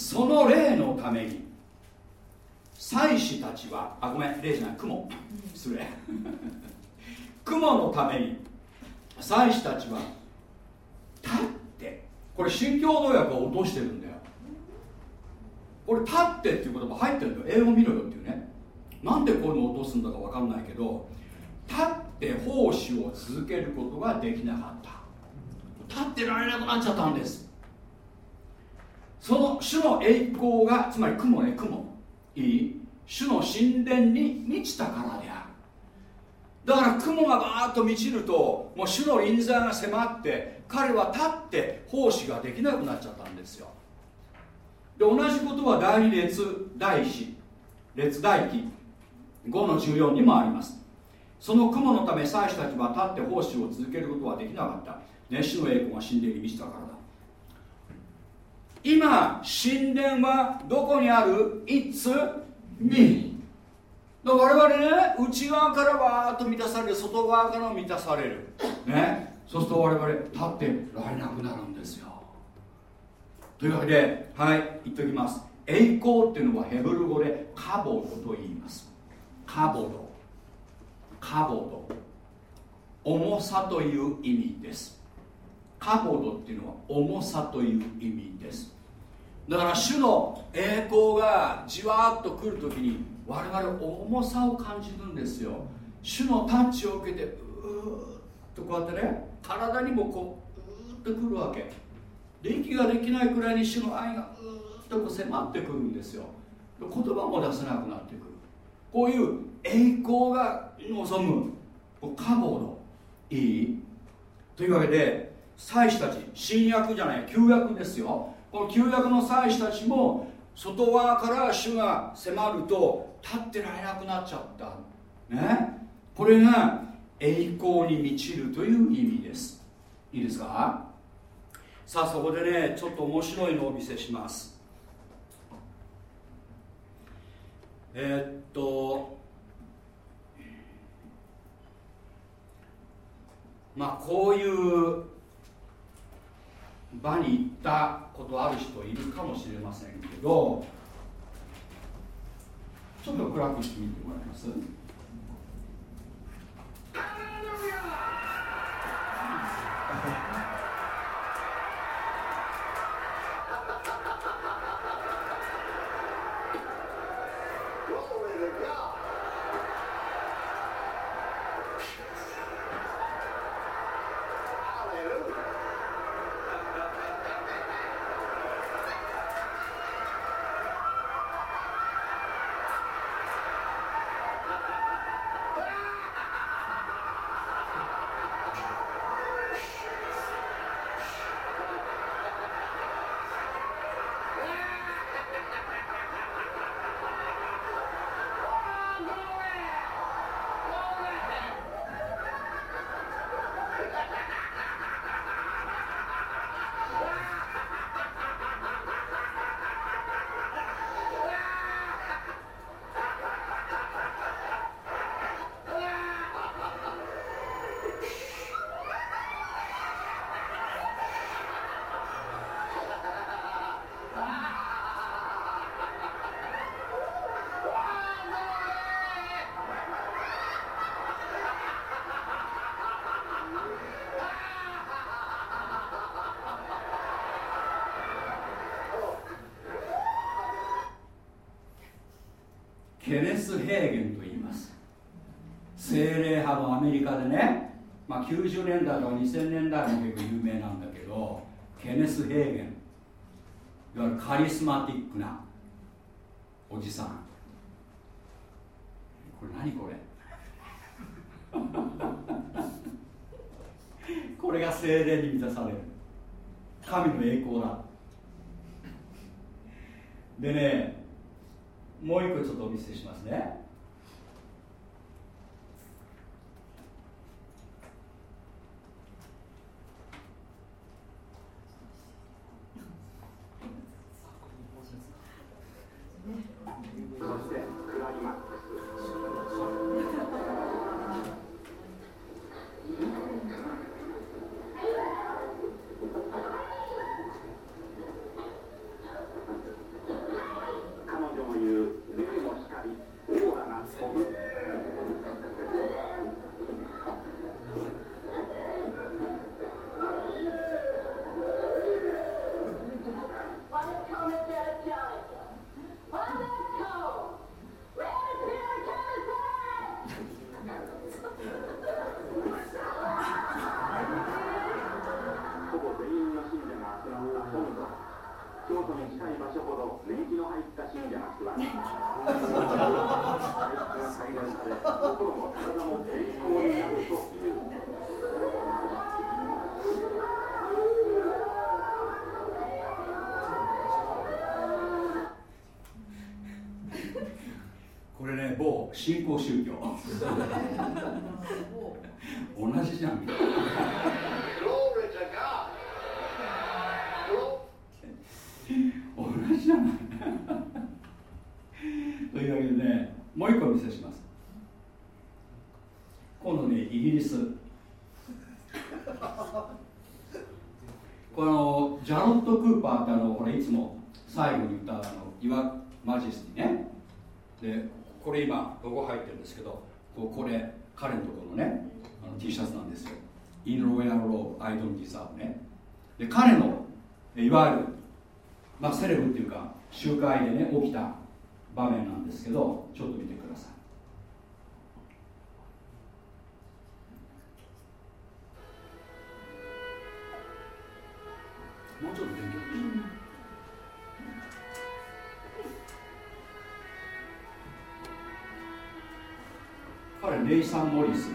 その霊のために祭司たちはあごめん霊じゃない雲失礼。雲のために祭司たちは立ってこれ新共同訳は落としてるんだよ。これ立ってっていう言葉入ってるんだよ。英語見ろよっていうね。なんでこういうの落とすんだか分かんないけど立って奉仕を続けることができなかった。立ってられなくなっちゃったんです。その主の栄光がつまり雲ね雲。いい？主の神殿に満ちたからである。だから雲がバーッと満ちるともう主の臨在が迫って彼は立って奉仕ができなくなっちゃったんですよ。で同じことは第二列第一。列大記5の14にもあります。その雲のため祭司たちは立って奉仕を続けることはできなかった、ね、主の栄光が神殿に満ちたからだ。今神殿はどこにある ?It's me 我々ね内側からわーっと満たされる外側からも満たされる。ね。そうすると我々立ってられなくなるんですよ。というわけではい言っておきます。栄光っていうのはヘブル語でカボドと言います。カボド。カボド。重さという意味です。カボドっていうのは重さという意味です。だから主の栄光がじわっと来るときに我々重さを感じるんですよ。主のタッチを受けてうーっとこうやってね体にもこううーっとくるわけ。で息ができないくらいに主の愛がうーっとこう迫ってくるんですよ。言葉も出せなくなってくる。こういう栄光が望むカボードいいというわけで祭司たち新約じゃない旧約ですよ。この旧約の祭司たちも外側から主が迫ると立ってられなくなっちゃった。ね？これが栄光に満ちるという意味です。いいですか？さあそこでねちょっと面白いのをお見せします。えー、っとまあこういう場に行ったことある人いるかもしれませんけどちょっと暗くしてみてもらえます？ケネス・ヘーゲンと言います。精霊派のアメリカでね、まあ、90年代とか2000年代も結構名なんだけどケネス・ヘーゲンいわゆるカリスマティックなおじさんこれ何これこれが精霊に満たされる神の栄光だでねもう一個ちょっとお見せしますね新興宗教。同じじゃん。イギリスこのジャロット・クーパーってあのこれいつも最後に言ったあの「岩マジスティねでこれ今ロゴ入ってるんですけどここれ彼のところのねあの T シャツなんですよ。In Royal Robe I Don't Deserve ね。で彼のいわゆる、まあ、セレブっていうか集会でね起きた場面なんですけどちょっと見てください。もうちょっと勉強。彼レイサン・モリス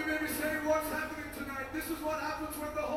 you made me say what's happening tonight. This is what happens when the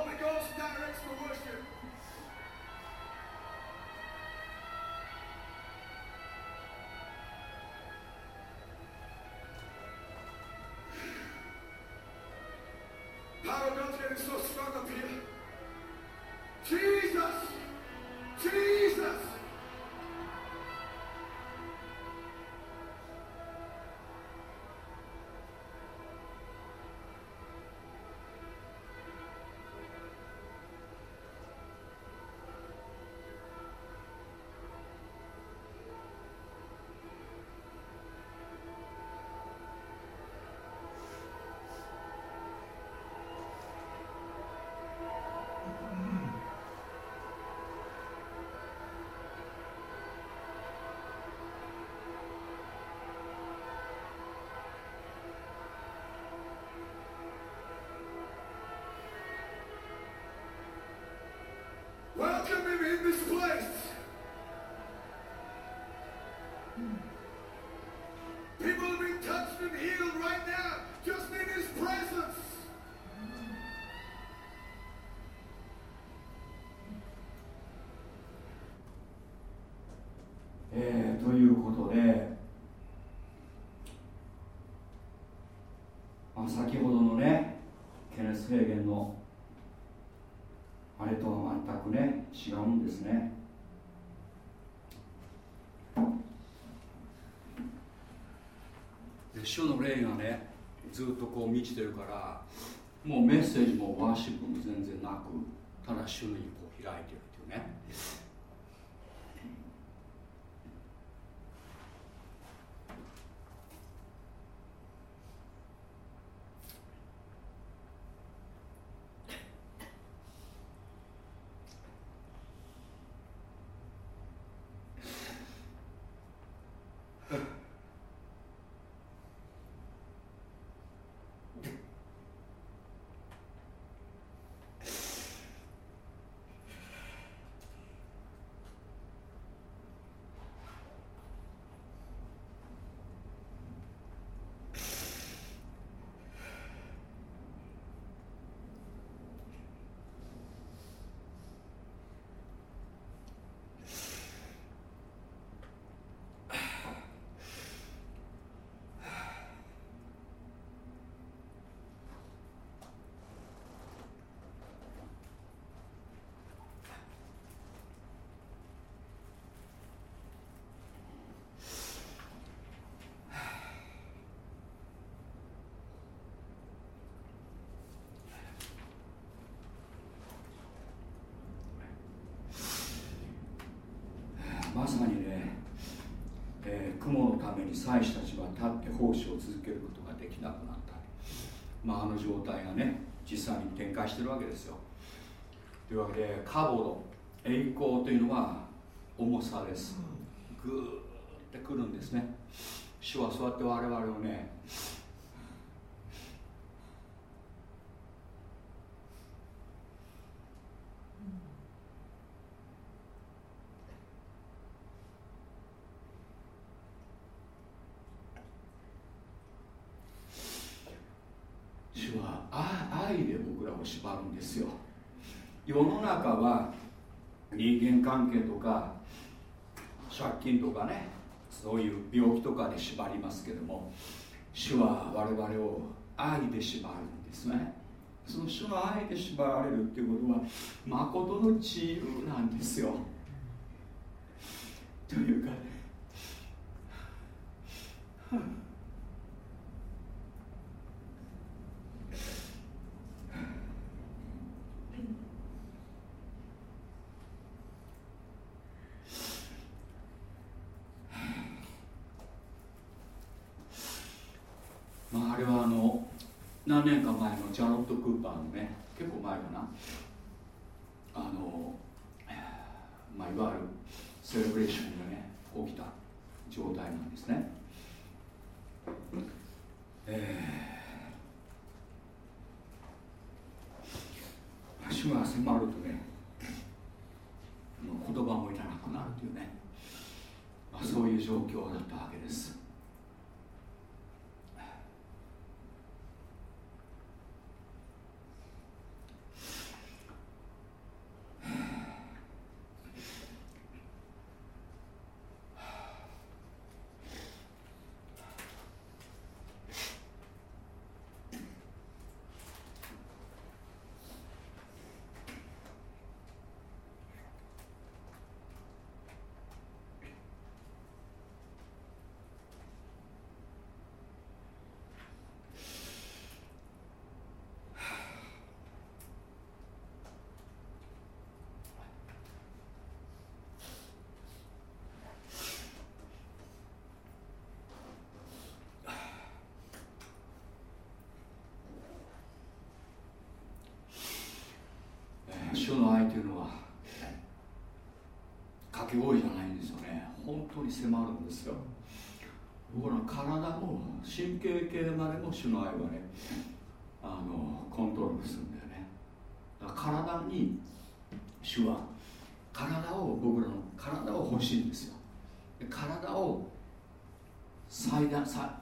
主の霊がねずっとこう満ちてるからもうメッセージもワーシップも全然なくただ主にこう開いてるっていうねまさにね、えー、雲のために祭司たちは立って奉仕を続けることができなくなった、まあ、あの状態がね実際に展開してるわけですよ。というわけでカボド栄光というのは重さです。ぐーってくるんですね。主はそうやって我々をね縛るんですよ世の中は人間関係とか借金とかねそういう病気とかで縛りますけども主は我々を愛で縛るんですね。その主の愛で縛られるっていうことは誠の自由なんですよ。というかね、まあ、あれはあの何年か前のジャノット・クーパーのね結構前かな。あの、まあ、いわゆるセレブレーションがね起きた状態なんですねえー、足が迫るとね言葉もいらなくなるというね、まあ、そういう状況だったわけです掛け声じゃないんですよね本当に迫るんですよ僕ら体も神経系までも主の愛はねあのコントロールするんだよねだから体に主は体を僕らの体を欲しいんですよ体を祭壇さ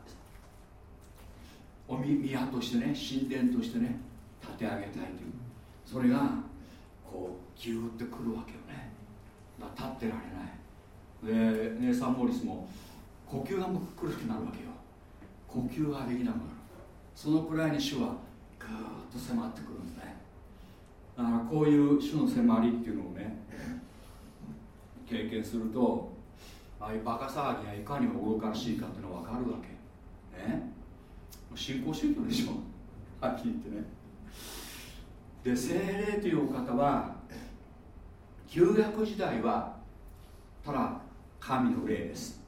お宮としてね神殿としてね立て上げたいというそれがこうギューってくるわけよね立ってられない。で姉さんモリスも呼吸が苦しくなるわけよ。呼吸ができなくなる。そのくらいに主はぐーっと迫ってくるんですね。だからこういう主の迫りっていうのをね経験するとああいうバカ騒ぎがいかにも愚かしいかっていうのが分かるわけ。ね。信仰宗教でしょ。はっきり言ってね。で精霊という方は旧約時代はただ神の霊です。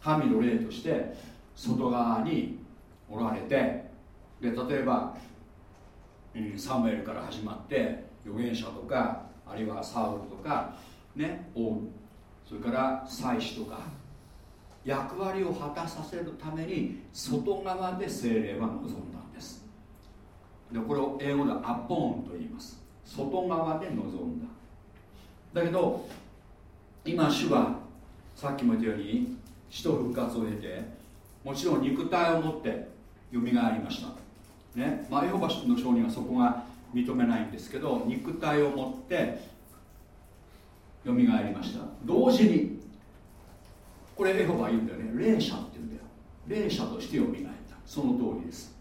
神の霊として外側におられてで例えば、サムエルから始まって預言者とかあるいはサウルとかね王それから祭司とか役割を果たさせるために外側で精霊は望んだんです。でこれを英語ではアポーンと言います。外側で望んだ。だけど今主はさっきも言ったように死と復活を経てもちろん肉体を持ってよみがえりました。ねまあエホバの証人はそこが認めないんですけど肉体を持ってよみがえりました。同時にこれエホバ言うんだよね。霊者って言うんだよ。霊者としてよみがえった。その通りです。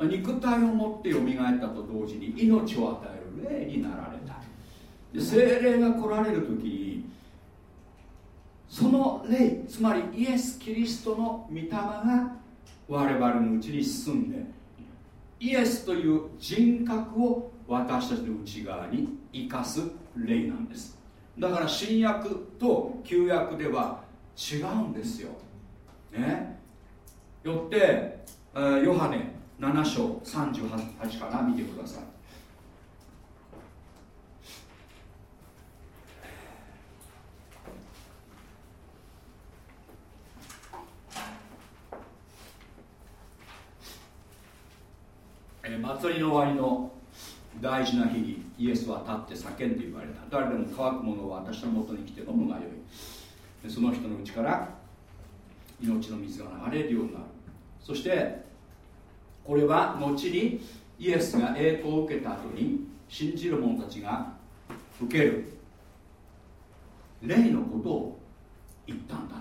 肉体を持ってよみがえったと同時に命を与える霊になられた。で精霊が来られる時にその霊つまりイエス・キリストの御霊が我々のうちに住んでイエスという人格を私たちの内側に生かす霊なんです。だから新約と旧約では違うんですよ、ね、よって、え、ヨハネ7章38かな見てくださいえー、祭りの終わりの大事な日にイエスは立って叫んで言われた。誰でも乾くものは私のもとに来て飲むがよい。その人のうちから命の水が流れるようになる。そしてこれは後にイエスが栄光を受けた後に信じる者たちが受ける。霊のことを言ったんだ。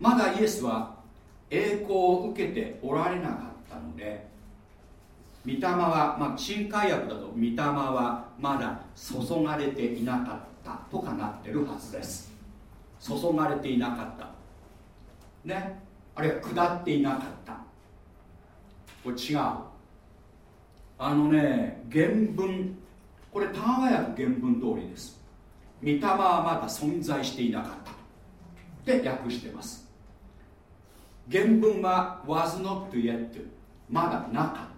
まだイエスは栄光を受けておられなかったので御霊は、まあ、新海薬だと御霊はまだ注がれていなかったとかなってるはずです。注がれていなかった。ね？あるいは下っていなかった。これ違う。あのね原文これ田川訳原文通りです。御霊はまだ存在していなかった。で訳してます。原文は was not yet まだなかった。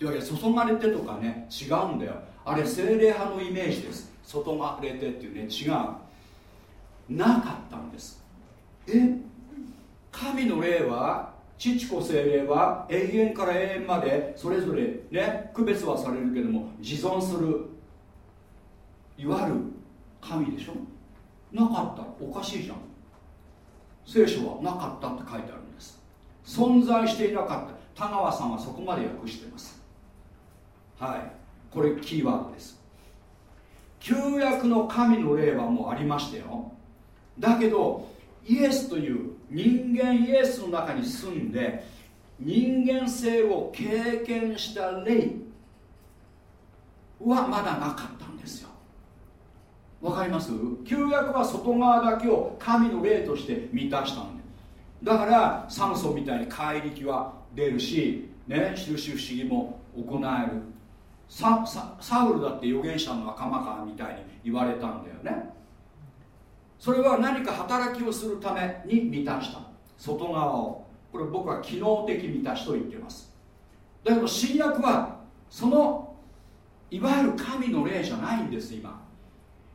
いわゆる注がれてとかね違うんだよ。あれ精霊派のイメージです。外がれてっていうね違う。なかったんです。え神の霊は父子精霊は永遠から永遠までそれぞれね区別はされるけども自存するいわゆる神でしょ？なかった。おかしいじゃん。聖書はなかったって書いてあるんです。存在していなかった。田川さんはそこまで訳してます。はい。これキーワードです。旧約の神の霊はもうありましたよ。だけどイエスという人間イエスの中に住んで人間性を経験した霊はまだなかったんですよ。わかります？旧約は外側だけを神の霊として満たしたんでだからサムソンみたいに怪力は出るしね印不思議も行える。ササウルだって預言者の仲間かみたいに言われたんだよね。それは何か働きをするために満たした。外側を。これ僕は機能的満たしと言っています。だけど新約はそのいわゆる神の霊じゃないんです今。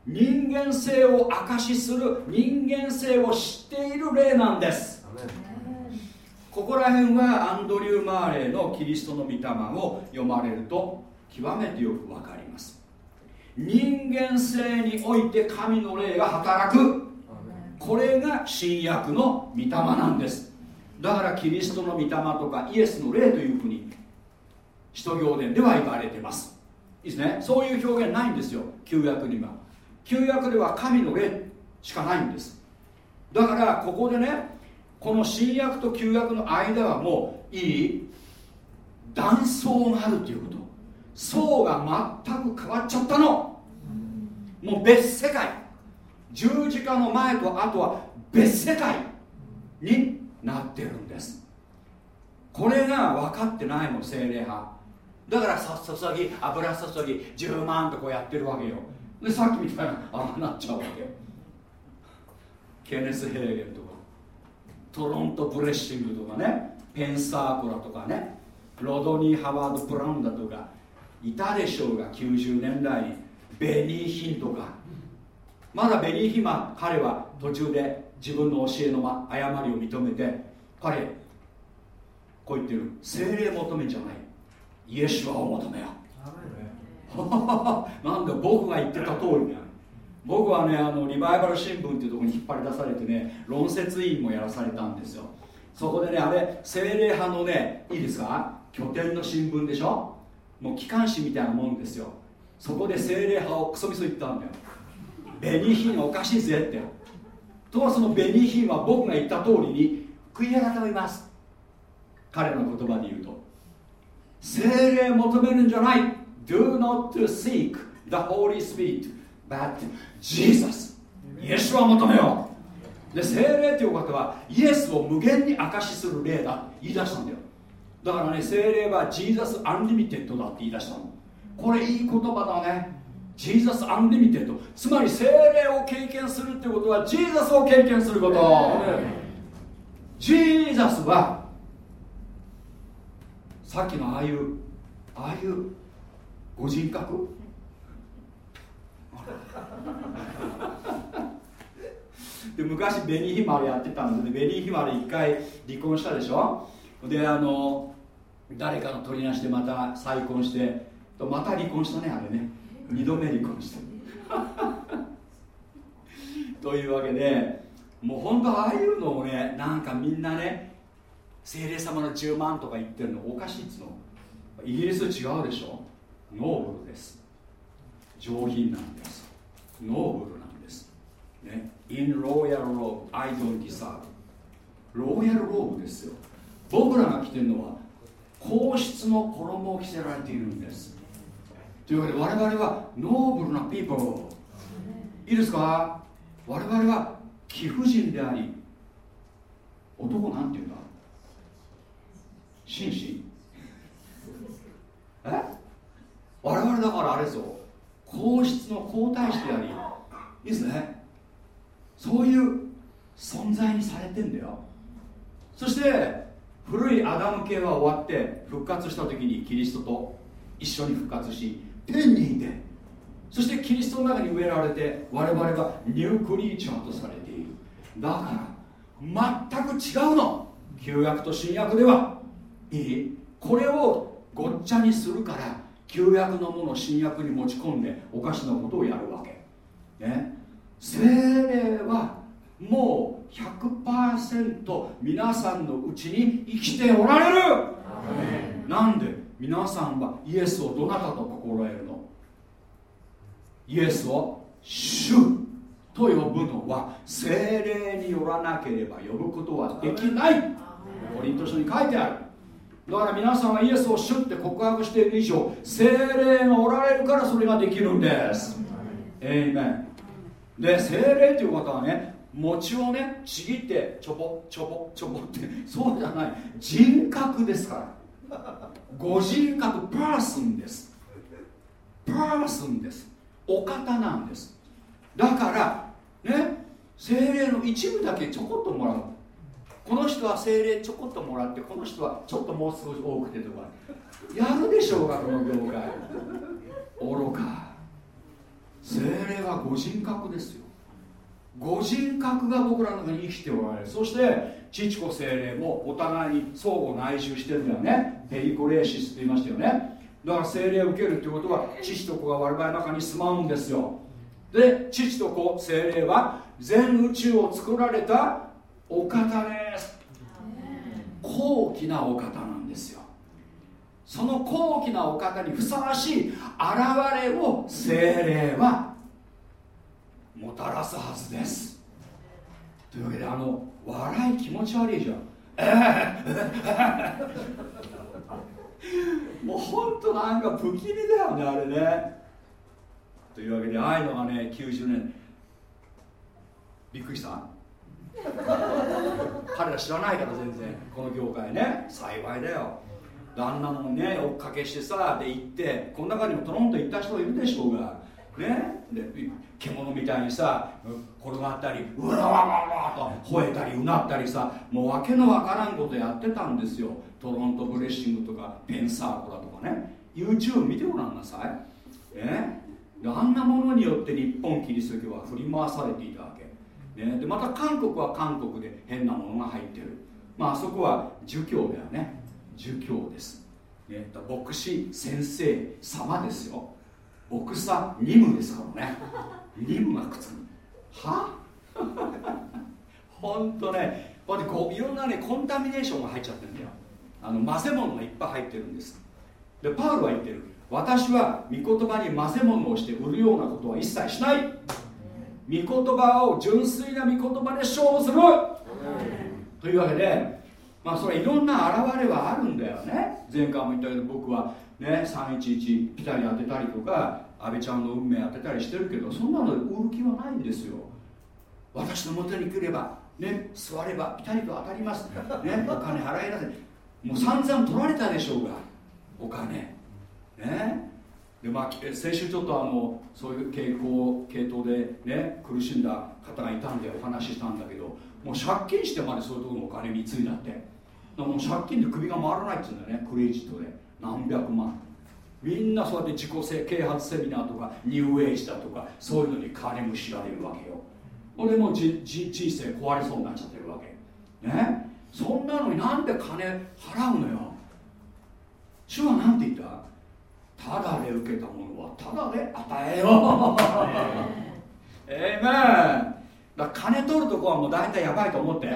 人間性を証しする人間性を知っている霊なんです。ここら辺はアンドリュー・マーレーのキリストの御霊を読まれると極めてよくわかります。人間性において神の霊が働く。これが新約の御霊なんです。だからキリストの御霊とかイエスの霊というふうに使徒行伝では言われてます。いいですね？そういう表現ないんですよ。旧約には。旧約では神の霊しかないんです。だからここでねこの新約と旧約の間はもういい断層があるということ。層が全く変わっちゃったの。もう別世界。十字架の前と後は別世界になってるんです。これが分かってないの聖霊派。だからさ注ぎ油注ぎ10万とこうやってるわけよ。でさっきみたいなああなっちゃうわけケネス・ヘーゲンとかトロント・ブレッシングとかねペンサコーラとかねロドニー・ハワード・ブラウンだとかいたでしょうが90年代にベニーヒンとか。まだベニーヒマ彼は途中で自分の教えの誤りを認めて彼こう言ってる。精霊求めじゃない。イエシュアを求めよ なんで僕が言ってた通りだ僕はねあのリバイバル新聞っていうところに引っ張り出されてね論説委員もやらされたんですよ。そこでねあれ精霊派のねいいですか？拠点の新聞でしょ？もう機関紙みたいなもんですよ。そこで精霊派をクソみそ言ったんだよ。ベニヒンおかしいぜってとはそのベニヒンは僕が言った通りに悔い改めます。彼の言葉で言うと。精霊求めるんじゃない。Do not seek the Holy Spirit but Jesus. イエスは求めよう。で精霊という方はイエスを無限に証しする霊だ。言い出したんだよ。だからね聖霊は Jesus Unlimited だって言い出したの。これいい言葉だね。 Jesus Unlimited つまり聖霊を経験するってことは Jesus を経験すること。 Jesus はさっきのああいうああいうご人格？で昔ベニーヒマルやってたんでベニーヒマル一回離婚したでしょ？であの誰かの取りなしでまた再婚してまた離婚したねあれね。二度目離婚して というわけでもう本当ああいうのをねなんかみんなね精霊様の10万とか言ってるのおかしいっつうの。イギリス違うでしょ。ノーブルです。上品なんです。ノーブルなんです。ね。In royal robe I don't deserve ロイヤルローブですよ。僕らが着てるのは皇室の衣を着せられているんです。というわけで我々はノーブルなピーポーいいですか？我々は貴婦人であり男なんていうんだ？紳士？え？我々だからあれですよ。皇室の皇太子でありいいですね。そういう存在にされてんだよ。そして古いアダム系は終わって復活した時にキリストと一緒に復活し天にいてそしてキリストの中に植えられて我々はニュークリーチャーとされている。だから全く違うの。旧約と新約では。いい？これをごっちゃにするから旧約のものを新約に持ち込んでおかしなことをやるわけ。ね？精霊はもう100%皆さんのうちに生きておられる。なんで皆さんはイエスをどなたと心得るの？イエスを主と呼ぶのは精霊によらなければ呼ぶことはできない。コリント書に書いてある。だから皆さんはイエスを主って告白している以上精霊がおられるからそれができるんです。えいめんで精霊ということはね餅をねちぎってちょぼちょぼちょぼってそうじゃない。人格ですから。ご人格パーソンです。パーソンです。お方なんです。だからね精霊の一部だけちょこっともらう。この人は精霊ちょこっともらってこの人はちょっともう少し多くてとか。やるでしょうがこの業界。愚か。精精霊はご人格ですよ。ご人格が僕らの中に生きておられる。そして父子精霊もお互いに相互内住してるんだよね。ペリコレーシスって言いましたよね。だから精霊を受けるっていうことは父と子が我々の中に住まうんですよ。で父と子精霊は全宇宙を作られたお方です。高貴なお方なんですよ。その高貴なお方にふさわしい現れを精霊はもたらすはずです。というわけであの笑い気持ち悪いじゃん。もうほんとなんか不気味だよねあれね。というわけでああいうのがね90年びっくりした？彼ら知らないから全然この業界ね。幸いだよ。旦那のね追っかけしてさで行ってこの中にもトロンと行った人いるでしょうが。ね？で獣みたいにさ転がったりうわわわわと吠えたりうなったりさもう訳のわからんことやってたんですよ。トロントブレッシングとかペンサーコだとかね。YouTube 見てごらんなさい。ねあんなものによって日本キリスト教は振り回されていたわけ、ね、でまた韓国は韓国で変なものが入ってる。まあそこは儒教だよね。儒教です、ね、牧師先生様ですよ。牧さ任務ですからね。任務がくつくは？ほんとね。こうやってこういろんなねコンタミネーションが入っちゃってるんだよ。あの混ぜ物がいっぱい入ってるんです。でパウルは言ってる。私は御言葉に混ぜ物をして売るようなことは一切しない。御言葉を純粋な御言葉で勝負する。というわけでまあそれいろんな現れはあるんだよね。前回も言ったけど僕はね311ピタリ当てたりとか安倍ちゃんの運命当てたりしてるけどそんなの売る気はないんですよ。私のもとに来ればね座ればピタリと当たります。ねお金払いなさい。もう散々取られたでしょうがお金。ね。でまあ、先週ちょっとあのそういう傾向系統でね苦しんだ方がいたんでお話ししたんだけどもう借金してまでそういうところのお金貢いだって。もう借金で首が回らないって言うんだよねクレジットで。何百万。みんなそうやって自己啓発セミナーとかニューエイジだとかそういうのに金むしられるわけよ。俺もじじ人生壊れそうになっちゃってるわけ。ね？そんなのになんで金払うのよ。主は何て言った？ただで受けたものはただで与えよう。ええめだ金取るとこはもう大体やばいと思って。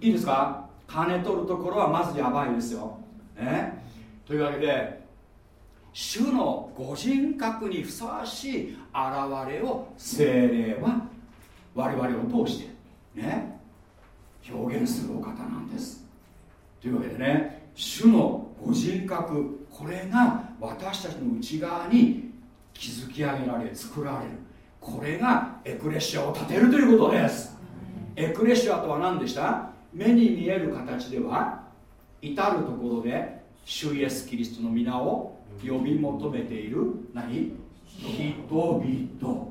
いいですか？金取るところはまずやばいですよ、ね、というわけで主のご人格にふさわしい現れを精霊は我々を通してね表現するお方なんです。というわけでね主のご人格これが私たちの内側に築き上げられ作られる。これがエクレシアを立てるということです。エクレシアとは何でした？目に見える形では至るところで主イエス・キリストの皆を呼び求めている何？人々。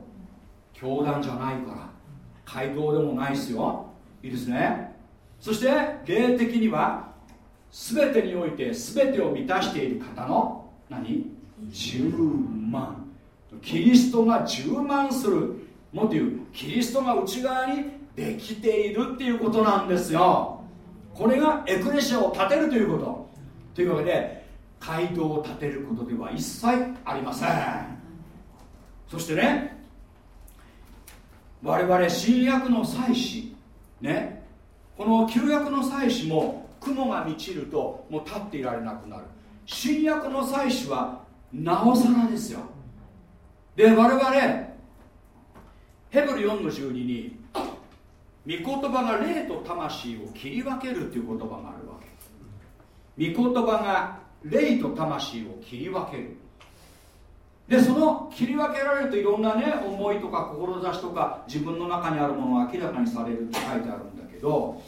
教団じゃないから。街道でもないですよ。いいですね。そして霊的には全てにおいて全てを満たしている方の何？十万。キリストが充満する。もっと言うキリストが内側にできているっていうことなんですよ。これがエクレシアを立てるということ。というわけで街道を建てることでは一切ありません。そしてね我々新約の祭司ねこの旧約の祭司も雲が満ちるともう立っていられなくなる。新約の祭司はなおさらですよ。で我々ヘブル4の12に御言葉が霊と魂を切り分けるという言葉があるわけ。御言葉が霊と魂を切り分ける。でその切り分けられるといろんなね思いとか志とか自分の中にあるものが明らかにされるって書いてあるんだけど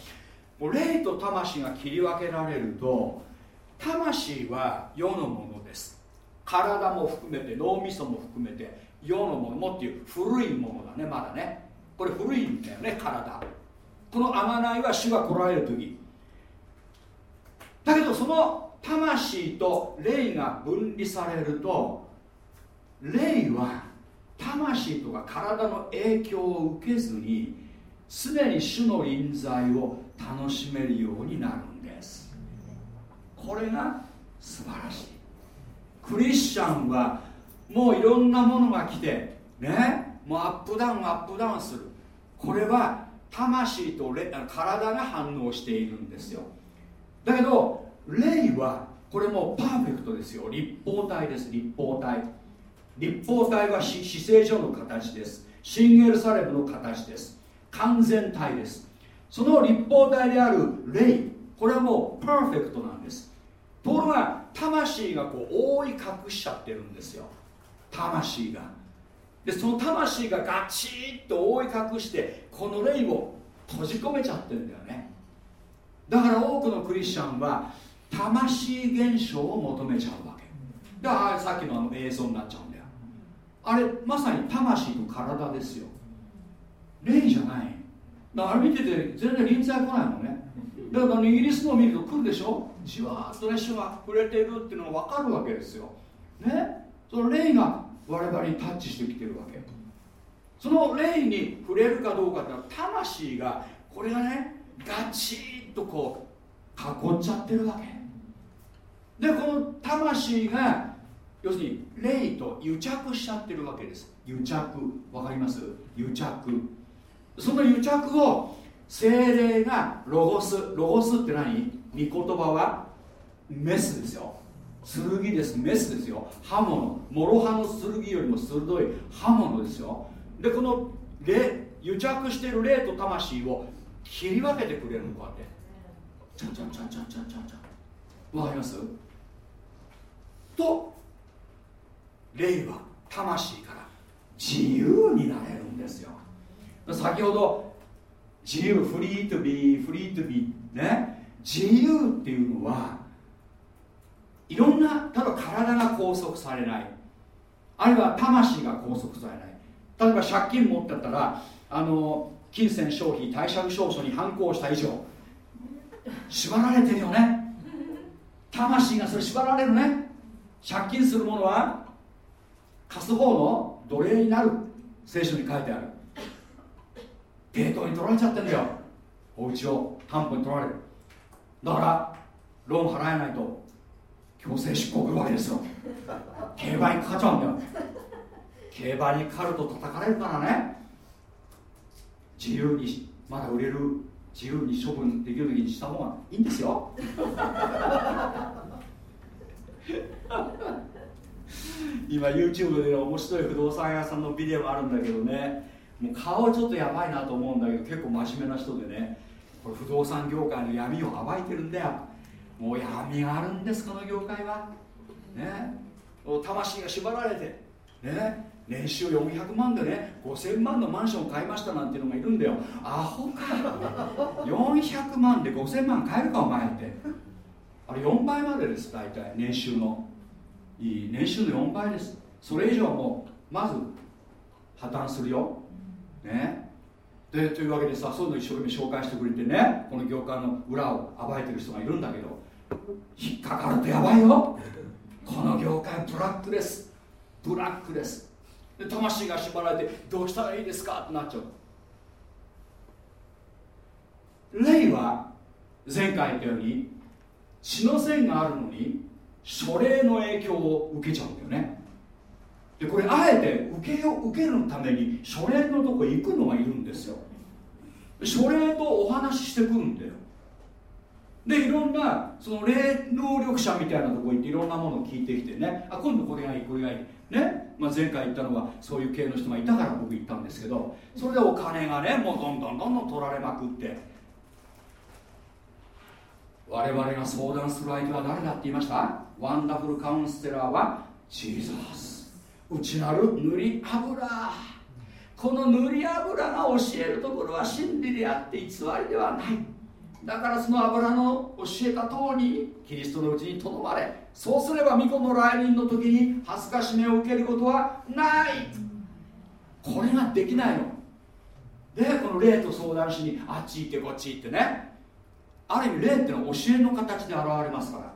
もう霊と魂が切り分けられると魂は世のものです。体も含めて脳みそも含めて世のものもっていう古いものだねまだね。これ古いんだよね体。この贖いは主が来られる時。だけどその魂と霊が分離されると霊は魂とか体の影響を受けずに常に主の臨在を楽しめるようになるんです。これが素晴らしい。クリスチャンはもういろんなものが来てねもうアップダウンアップダウンする。これは魂と体が反応しているんですよ。だけど霊はこれもパーフェクトですよ。立方体です。立方体。立方体は死聖所の形です。シンゲルサレムの形です。完全体です。その立方体である霊これはもうパーフェクトなんです。ところが魂がこう覆い隠しちゃってるんですよ。魂が。でその魂がガチッと覆い隠してこの霊を閉じ込めちゃってるんだよね。だから多くのクリスチャンは魂現象を求めちゃうわけ。だからさっきのあの映像になっちゃうんだよ。あれまさに魂と体ですよ。霊じゃない。だからあれ見てて全然臨在来ないもんね。だからイギリスのを見ると来るでしょ？じわーっとね主が触れているっていうのが分かるわけですよ。ね？その霊が我々にタッチしてきてるわけ。その霊に触れるかどうかっていうのは魂がこれがねガチッとこう囲っちゃってるわけ。でこの魂が要するに霊と癒着しちゃってるわけです。癒着わかります？癒着。その癒着を精霊がロゴスロゴスって何？御言葉はメスですよ。剣です。メスですよ。刃物。諸刃の剣よりも鋭い刃物ですよ。でこの霊癒着している霊と魂を切り分けてくれるのこうやって。ちゃんちゃんちゃんちゃんちゃんちゃんちゃんわかります？と霊は魂から自由になれるんですよ。先ほど自由フリートビーフリートビーね。自由っていうのはいろんなただ体が拘束されない。あるいは魂が拘束されない。例えば借金持ってたらあの金銭消費貸借証書に反抗した以上縛られてるよね。魂がそれ縛られるね。借金するものは貸す方の奴隷になる。聖書に書いてある。抵当に取られちゃってんだよ。お家を担保に取られる。だからローン払えないと強制執行来るわけですよ。競馬にかかっちゃうんだよ。競馬にかかると叩かれるからね。自由にまだ売れる。自由に処分できる時にした方がいいんですよ。今 YouTube で面白い不動産屋さんのビデオあるんだけどね。もう顔ちょっとやばいなと思うんだけど結構真面目な人でね。これ不動産業界の闇を暴いてるんだよ。もう闇があるんですこの業界は。ね。魂が縛られて。ね。年収400万でね5000万のマンション買いましたなんていうのがいるんだよ。アホか。400万で5000万買えるかお前って。あれ4倍までです大体。年収の。いい。年収の4倍です。それ以上もまず破綻するよ。ね。でというわけでさそういうの一生懸命紹介してくれてねこの業界の裏を暴いてる人がいるんだけど引っかかるとやばいよ。この業界ブラックです。ブラックです。で魂が縛られてどうしたらいいですか？ってなっちゃう。霊は前回言ったように血の線があるのに書霊の影響を受けちゃうんだよね。でこれあえて受けよ受けるために書霊のとこ行くのがいるんですよ。書霊とお話ししてくるんだよ。でいろんなその霊能力者みたいなとこ行っていろんなものを聞いてきてね。あ今度これがいいこれがいい。ね、まあ、前回言ったのはそういう系の人がいたから僕言ったんですけどそれでお金がねもうどんどんどんどん取られまくって。我々が相談する相手は誰だって言いました？ワンダフルカウンセラーはジーザス。内なる塗り油。この塗り油が教えるところは真理であって偽りではない。だからその油の教えた通りキリストのうちにとどまれそうすれば巫女の来臨の時に恥ずかしめを受けることはない。これができないの。でこの霊と相談しにあっち行ってこっち行ってね。ある意味霊ってのは教えの形で現れますから。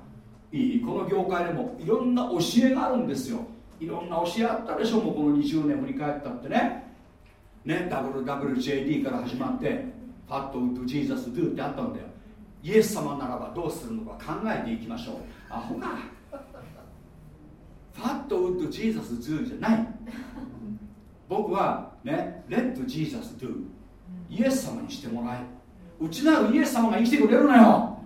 いいこの業界でもいろんな教えがあるんですよ。いろんな教えあったでしょもうこの20年振り返ったってね。ね WWJD から始まってファットウッドジーザスドゥってあったんだよ。イエス様ならばどうするのか考えていきましょう。アホか。ファットウッドジーザスドゥじゃない。僕はねレッドジーザスドゥ。イエス様にしてもらえ。うちなるイエス様が生きてくれるのよ。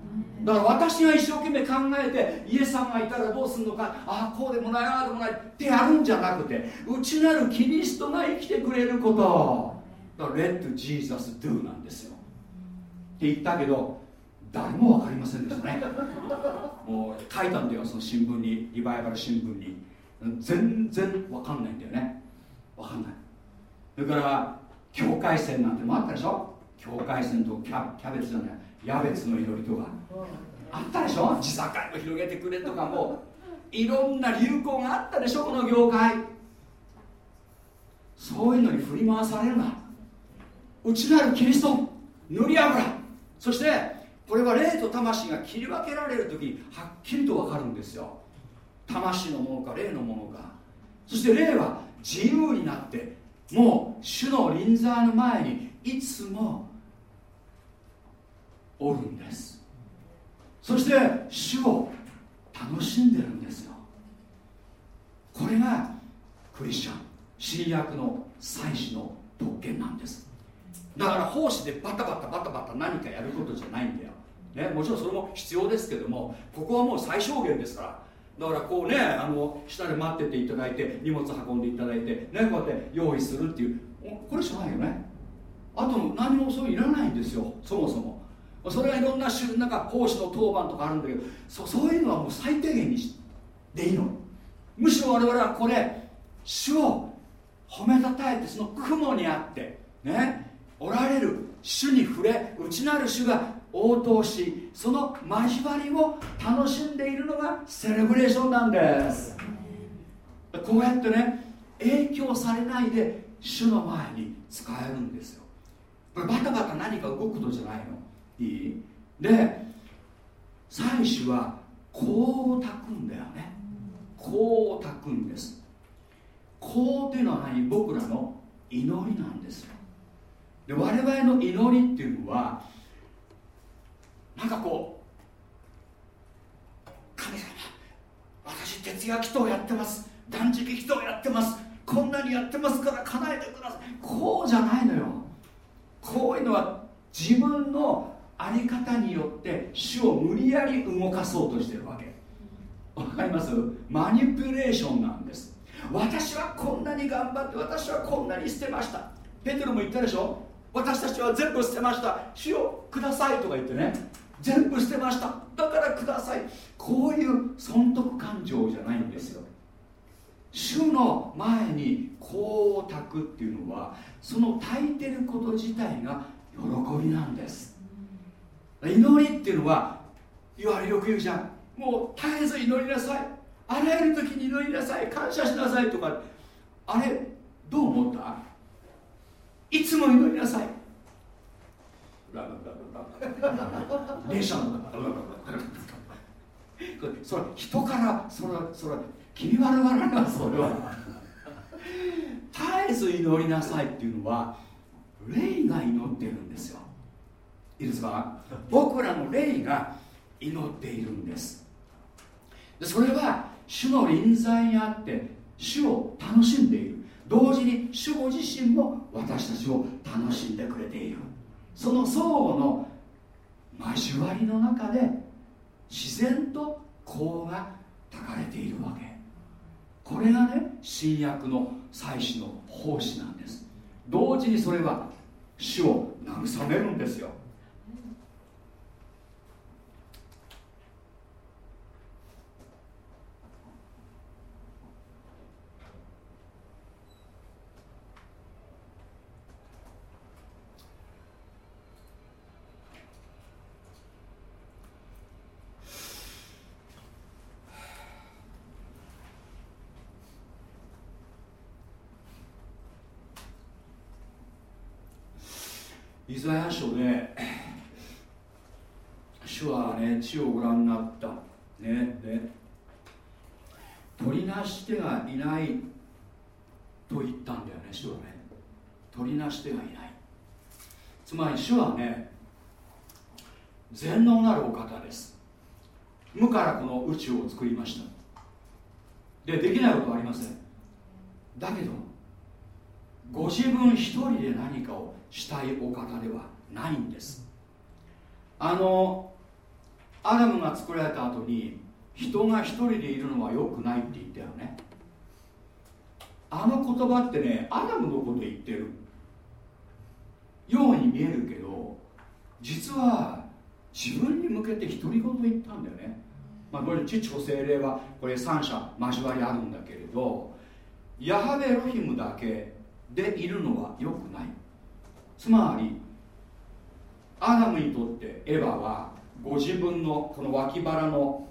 だから私が一生懸命考えてイエス様がいたらどうするのか。ああこうでもないああでもない。ってやるんじゃなくて内なるキリストが生きてくれること。だからレッドジーザスドゥなんですよ。って言ったけど誰も分かりませんでしたね。もう書いたんだよその新聞にリバイバル新聞に。全然分かんないんだよね。分かんない。それから境界線なんてもあったでしょ。境界線とキャキャベツじゃないヤベツの祈りとか。あったでしょ。地境を広げてくれとかも。いろんな流行があったでしょこの業界。そういうのに振り回されるな。内なるキリスト塗り油。そしてこれは霊と魂が切り分けられる時にはっきりと分かるんですよ。魂のものか霊のものか。そして霊は自由になってもう主の臨在の前にいつもおるんです。そして主を楽しんでるんですよ。これがクリスチャン新約の祭司の特権なんです。だから奉仕でバタバタバタバタ何かやることじゃないんだよ、ね、もちろんそれも必要ですけどもここはもう最小限ですから。だからこうねあの下で待ってていただいて荷物運んでいただいてねこうやって用意するっていうこれしかないよね。あと何もそういらないんですよそもそも。それはいろんな種なんか奉仕の当番とかあるんだけどそそういうのはもう最低限にしでいいの。むしろ我々はこれ主を褒めたたえてその雲にあってねおられる主に触れ内なる主が応答しその交わりを楽しんでいるのがセレブレーションなんです。こうやってね影響されないで主の前に使えるんですよ。これバタバタ何か動くことじゃないの。いい？で祭司は香を炊くんだよね。香を炊くんです。香っていうのは何？僕らの祈りなんですよ。で我々の祈りっていうのはなんかこう神様私徹夜祈祷やってます。断食祈祷やってます。こんなにやってますから叶えてください。こうじゃないのよ。こういうのは自分のあり方によって主を無理やり動かそうとしてるわけ。わかります？マニピュレーションなんです。私はこんなに頑張って私はこんなに捨てました。ペテロも言ったでしょ？私たちは全部捨てました。主をくださいとか言ってね。全部捨てました。だからください。こういう損得感情じゃないんですよ。主の前に香を炊くっていうのはその炊いてること自体が喜びなんです。祈りっていうのは言われよく言うじゃん。もう絶えず祈りなさい。あらゆる時に祈りなさい。感謝しなさいとか。あれどう思った？いつも祈りなさい。電車のそれ人からそれそれ気味悪がられますそれは絶えず祈りなさいっていうのは霊が祈ってるんですよ。いいですか？僕らの霊が祈っているんです。でそれは主の臨在にあって主を楽しんでいる。同時に主ご自身も私たちを楽しんでくれている。その相互の交わりの中で自然と香がたかれているわけ。これがね新約の祭祀の奉仕なんです。同時にそれは主を慰めるんですよイザヤ書で主はね地をご覧になった。ねで取りなし手がいないと言ったんだよね主はね。取りなし手がいない。つまり主はね全能なるお方です。無からこの宇宙を作りました。でできないことはありません。だけどご自分一人で何かをしたいお方ではないんです。あのアダムが作られた後に人が一人でいるのは良くないって言ったよね。あの言葉ってねアダムのこと言ってる。ように見えるけど実は自分に向けて独り言言ったんだよね。まあこれ父子精霊はこれ三者交わりあるんだけれどヤハベエロヒムだけでいるのは良くない。つまりアダムにとってエヴァはご自分のこの脇腹の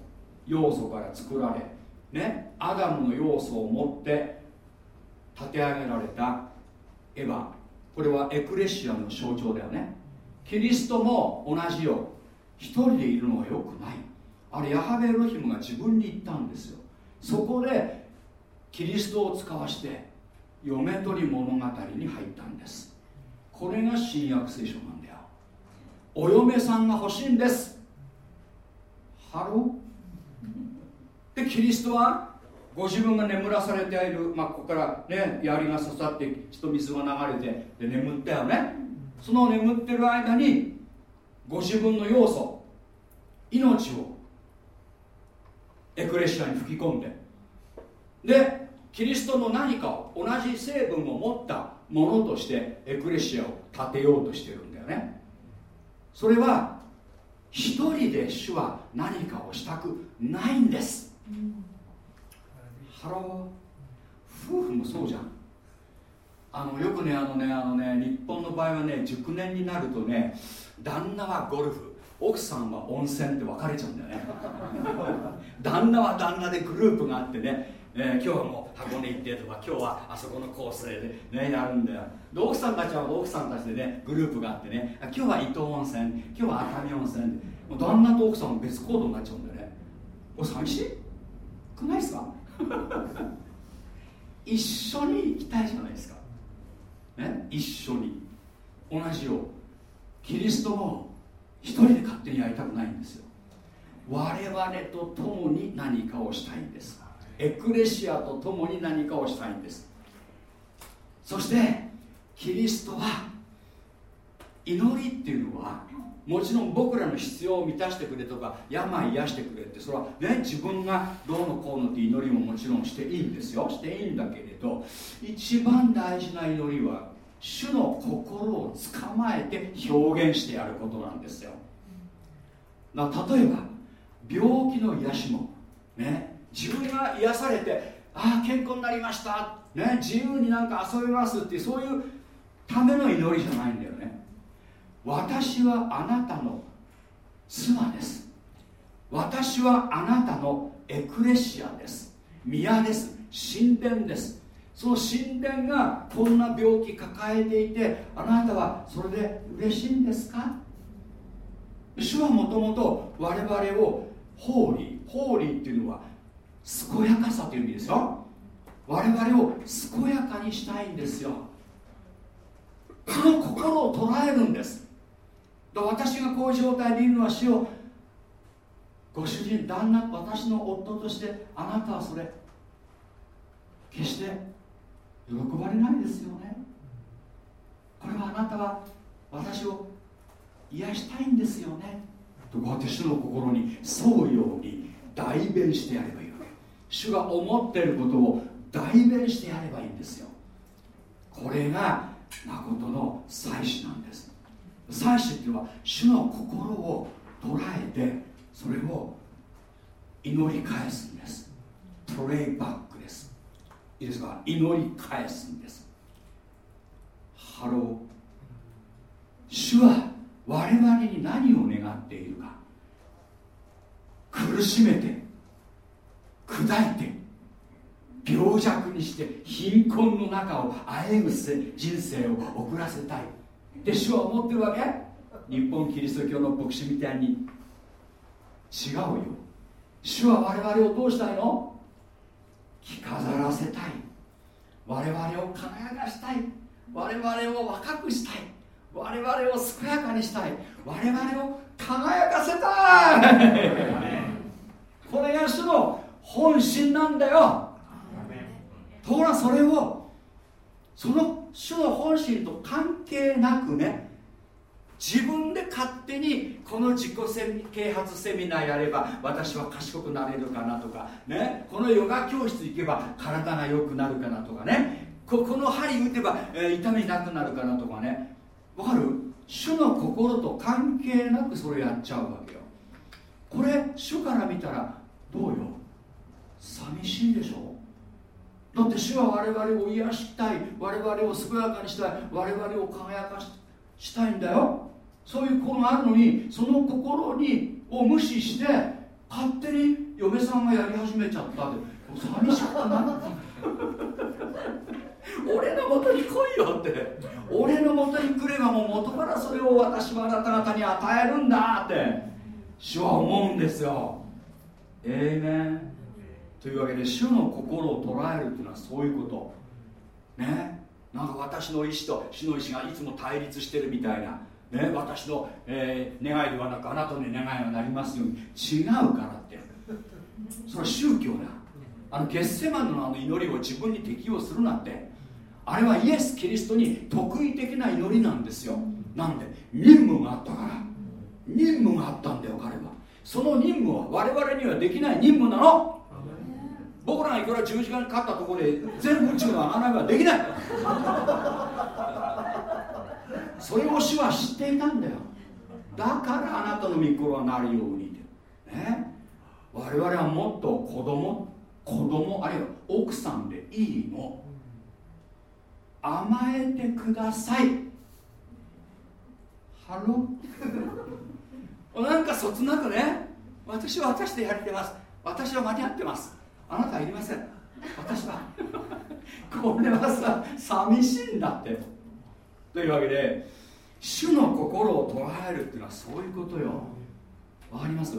要素から作られねアダムの要素を持って立て上げられたエヴァ。これはエクレシアの象徴だよね。キリストも同じよ。一人でいるのはよくない。あれヤハベエロヒムが自分に言ったんですよ。そこでキリストを遣わして嫁取り物語に入ったんです。これが新約聖書なんだよ。お嫁さんが欲しいんです。 Hello？でキリストは？ご自分が眠らされている、まあ、ここからね槍が刺さって血と水が流れてで眠ったよね。その眠ってる間にご自分の要素命をエクレシアに吹き込んで。でキリストの何かを同じ成分を持ったものとしてエクレシアを立てようとしてるんだよね。それは一人で主は何かをしたくないんです、うん、 Hello。夫婦もそうじゃん。あのよくねあのねあのね日本の場合はね熟年になるとね旦那はゴルフ。奥さんは温泉って分かれちゃうんだよね。旦那は旦那でグループがあってね、えー、今日はもう箱根行ってとか今日はあそこのコースでねやるんだよ。で奥さんたちは奥さんたちでねグループがあってね今日は伊東温泉今日は熱海温泉。もう旦那と奥さんも別行動になっちゃうんだよね。これ寂しいくないですか？一緒に行きたいじゃないですか。ね、一緒に。同じよう。キリストも一人で勝手にやりたくないんですよ。我々と共に何かをしたいんですエクレシアと共に何かをしたいんです。そしてキリストは祈りっていうのはもちろん僕らの必要を満たしてくれとか病癒してくれってそれはね自分がどうのこうのって祈りももちろんしていいんですよ。していいんだけれど一番大事な祈りは主の心を捕まえて表現してやることなんですよ。例えば病気の癒しもね自分が癒されてああ健康になりました。ね自由になんか遊びますっていうそういうための祈りじゃないんだよね。私はあなたの妻です。私はあなたのエクレシアです。宮です。神殿です。その神殿がこんな病気抱えていてあなたはそれで嬉しいんですか？主はもともと我々をホーリーホーリーっていうのは健やかさという意味ですよ。我々を健やかにしたいんですよ。その心を捉えるんです。私がこういう状態でいるのは主をご主人旦那私の夫としてあなたはそれ決して喜ばれないですよね。これはあなたは私を癒したいんですよね。とこうやって主の心に沿うように代弁してやれば主が思っていることを代弁してやればいいんですよ。これが誠の祭司なんです。祭司っていうのは主の心を捉えてそれを祈り返すんです。 pray back です。いいですか？祈り返すんです。 Hello。主は我々に何を願っているか。苦しめて砕いて病弱にして貧困の中をあえぐせ人生を送らせたい。で主は思ってるわけ？日本キリスト教の牧師みたいに。違うよ。主は我々をどうしたいの？着飾らせたい。我々を輝かしたい。我々を若くしたい。我々を健やかにしたい。我々を輝かせたい。これが主の本心なんだよ。ところがそれをその主の本心と関係なくね自分で勝手にこの自己啓発セミナーやれば私は賢くなれるかなとかねこのヨガ教室行けば体が良くなるかなとかねここの針打てば、えー、痛みなくなるかなとかね。わかる？主の心と関係なくそれやっちゃうわけよ。これ主から見たらどうよ？寂しいでしょ？だって主は我々を癒したい我々を健やかにしたい我々を輝かしたいんだよ。そういう子があるのにその心にを無視して勝手に嫁さんがやり始めちゃったって。寂しくな俺のもとに来いよって。俺のもとに来ればもう元からそれを私はあなた方に与えるんだって。主は思うんですよ。ええねというわけで主の心を捉えるっていうのはそういうこと。ね？なんか私の意志と主の意志がいつも対立してるみたいな。ね、私の、えー、願いではなくあなたの願いがなりますように。違うからって。それは宗教だ。あのゲッセマンのあの祈りを自分に適用するなんて。あれはイエス・キリストに得意的な祈りなんですよ。なんで？任務があったから。任務があったんだよ彼は。その任務は我々にはできない任務なの。僕らがいくら十字架に勝ったところで全部宇宙の穴ができない。それを主は知っていたんだよ。だからあなたの御心はなるようにね我々はもっと子供子供あるいは奥さんでいいの。甘えてください。ハロ なんかそつなくね私は私でやれてます。私は間に合ってます。あなたはいりません。私は。これはさ寂しいんだって。というわけで主の心を捉えるっていうのはそういうことよ。わかります？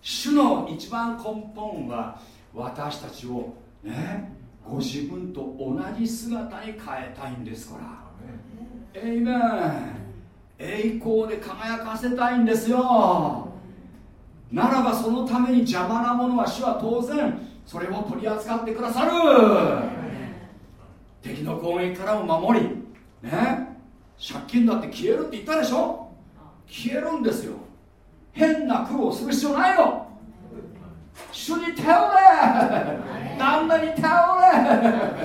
主の一番根本は私たちをねご自分と同じ姿に変えたいんですから。エイメン。栄光で輝かせたいんですよ。ならばそのために邪魔なものは主は当然それを取り扱ってくださる。敵の攻撃からも守り。ね。借金だって消えるって言ったでしょ？消えるんですよ。変な苦労する必要ないの主に頼れ。旦那に頼れ。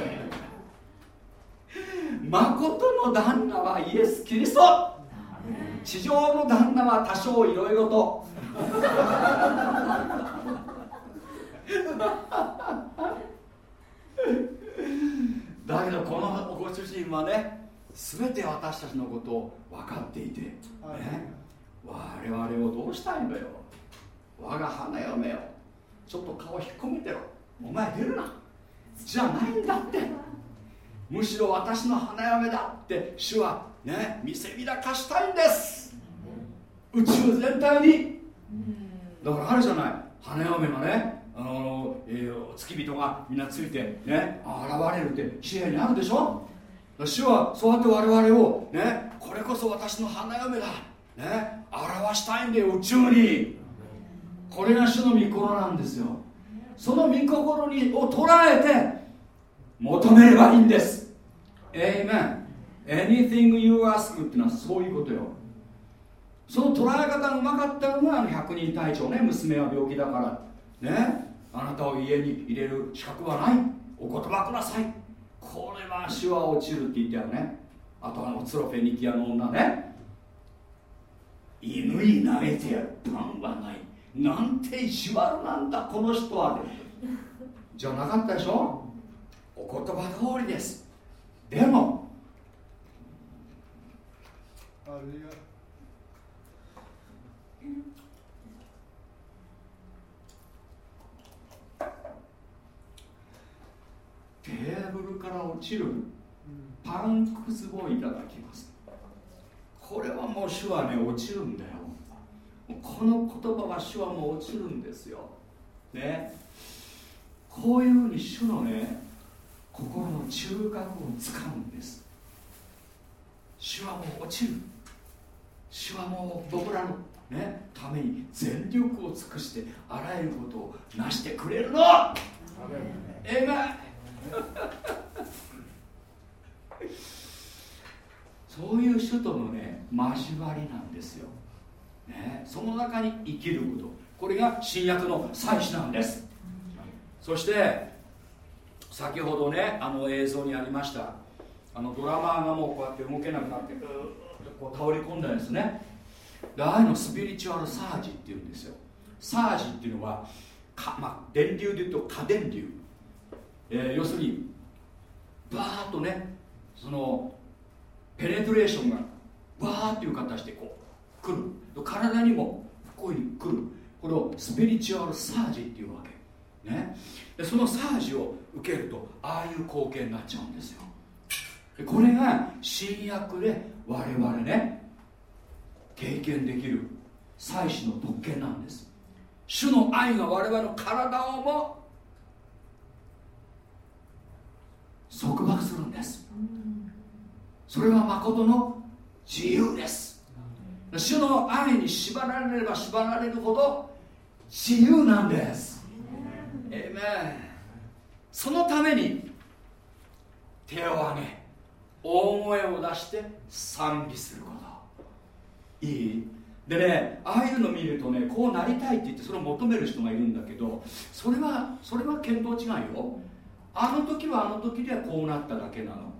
誠の旦那はイエス・キリスト。地上の旦那は多少いろいろと。だけどこのご主人はね全て私たちのことを分かっていて、ね、我々をどうしたいんだよ。我が花嫁よちょっと顔引っ込めてろお前出るな。じゃないんだって。むしろ私の花嫁だって。主はね見せびらかしたいんです。宇宙全体に。だからあるじゃない。花嫁がねあの、えー、付き人がみんなついてね現れるって紙幣にあるでしょ？主はそうやって我々をねこれこそ私の花嫁だね表したいんだよ宇宙に。これが主の御心なんですよ。その御心にを捉えて求めればいいんです。Amen Anything you ask っていうのはそういうことよ。その捉え方がうまかったのがあの百人隊長ね娘は病気だから。ね。あなたを家に入れる資格はない。お言葉ください。これは足は落ちるって言ったよね。あとあのツロフェニキアの女ね。犬に投げてやるパンはない。なんて意地悪なんだこの人は。じゃなかったでしょ。お言葉通りです。でも。ありがとテーブルから落ちるパンくずをいただきます。これはもう主はね落ちるんだよ。この言葉は主はもう落ちるんですよ。ね。こういうふうに主のね心の中核をつかむんです。主はもう落ちる。主はもう僕らのねために全力を尽くしてあらゆることを成してくれるの。えが そういう主とのね交わりなんですよ、ね、その中に生きること。これが新約の祭司なんです。そして先ほどねあの映像にありましたあのドラマーがもうこうやって動けなくなってこう倒れ込んだんですね。でああいうのスピリチュアルサージっていうんですよ。サージっていうのはか、まあ、電流でいうと過電流、えー、要するにバーッとねそのペネトレーションがバーッという形でこう来る。体にもこういうに来る。これをスピリチュアルサージっていうわけ。ね。でそのサージを受けるとああいう光景になっちゃうんですよ。でこれが新約で我々ね経験できる祭祀の特権なんです。主の愛が我々の体をも束縛するんです。それは誠の自由です。主の愛に縛られれば縛られるほど自由なんです。えめそのために手を挙げ大声を出して賛美すること。いい？でねああいうの見るとねこうなりたいって言ってそれを求める人がいるんだけどそれはそれは見当違いよ。あの時はあの時でこうなっただけなの。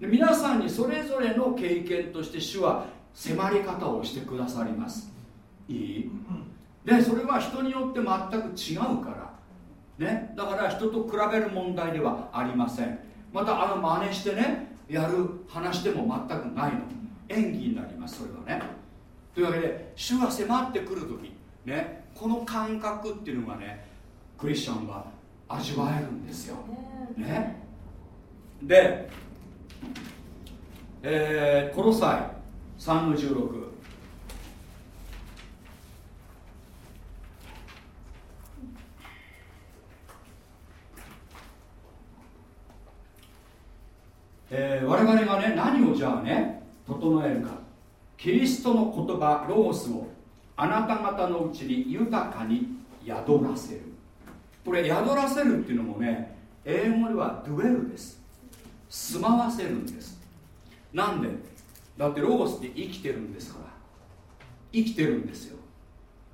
で皆さんにそれぞれの経験として主は迫り方をしてくださります。いい。でそれは人によって全く違うから。ね。だから人と比べる問題ではありません。またあの真似してねやる話でも全くないの。演技になりますそれはね。というわけで主が迫ってくる時ね。この感覚っていうのがねクリスチャンは味わえるんですよ、ね、で、えー、コロサイ3の16えー、我々がね何をじゃあね整えるか。キリストの言葉ロースをあなた方のうちに豊かに宿らせるこれ宿らせるっていうのもね英語ではドゥエルです。住まわせるんです。なんで？だってロースって生きてるんですから。生きてるんですよ。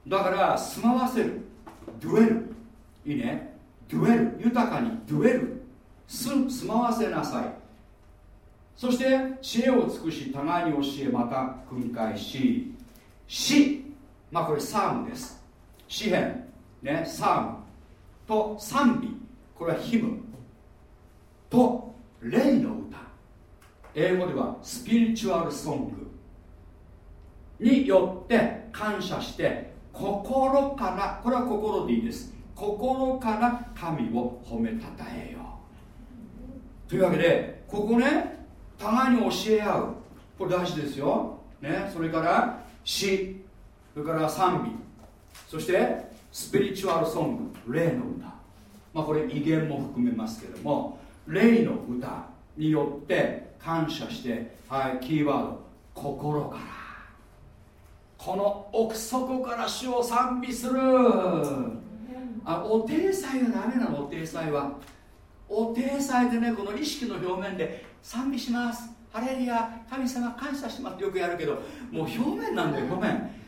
だから住まわせる。ドゥエル。いいね？ドゥエル。豊かに。ドゥエル。住まわせなさい。そして知恵を尽くし互いに教えまた繰り返し。詩まあこれサームです。詩篇ね？サーム。と賛美。これはヒム。と霊の歌。英語ではスピリチュアルソングによって感謝して心からこれは心でいいです。心から神を褒めたたえよう。というわけでここね互いに教え合う。これ大事ですよ、ね、それから詩。それから賛美。そしてスピリチュアルソング霊の歌。まあこれ威厳も含めますけども霊の歌によって感謝してはいキーワード心から。この奥底から主を賛美する。あお体裁はダメなのお体裁は。お体裁でねこの意識の表面で賛美します。ハレリア神様感謝します。ってよくやるけどもう表面なんだよ表面。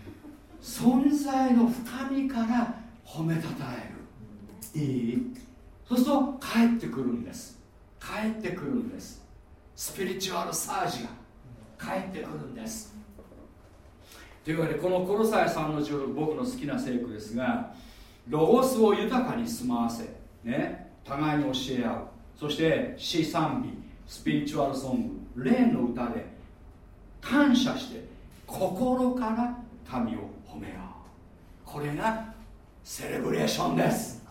存在の深みから褒めたたえる。いい。そうすると帰ってくるんです。帰ってくるんです。スピリチュアルサージが帰ってくるんです。というわけでこのコロサイさんの16僕の好きな聖句ですがロゴスを豊かに住まわせね互いに教え合う。そして詩賛美スピリチュアルソング霊の歌で感謝して心から神を褒めようこれがセレブレーションです。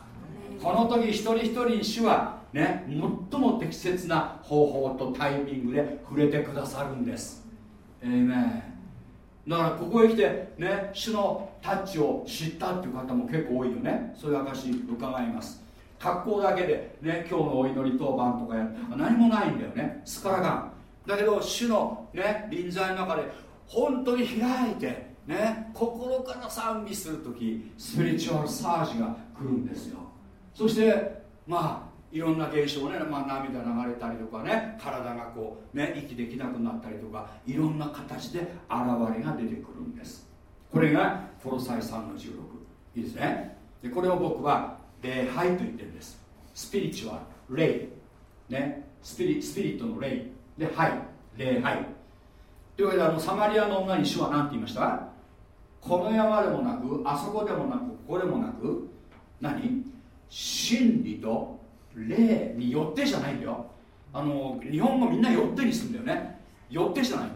この時一人一人に主はね最も適切な方法とタイミングで触れてくださるんです。えーメンだからここへ来てね主のタッチを知ったっていう方も結構多いよね。そういう証伺います。格好だけで、ね、今日のお祈り当番とかやる。何もないんだよね。スカラガンだけど主の、ね、臨在の中で本当に開いて、ね、心から賛美する時スピリチュアルサージが来るんですよ。そしてまあいろんな現象ね、まあ、涙流れたりとかね体がこうね息できなくなったりとかいろんな形で現れが出てくるんです。これがフォロサイ3の16いいですね。でこれを僕は礼拝と言ってるんです。スピリチュアル霊ねスピリスピリットの霊ではい礼拝。というわけであのサマリアの女に主は何て言いました？この山でもなくあそこでもなくここでもなく何？真理と霊によってじゃないんだよ。あの日本語みんなよってにするんだよね。よってじゃない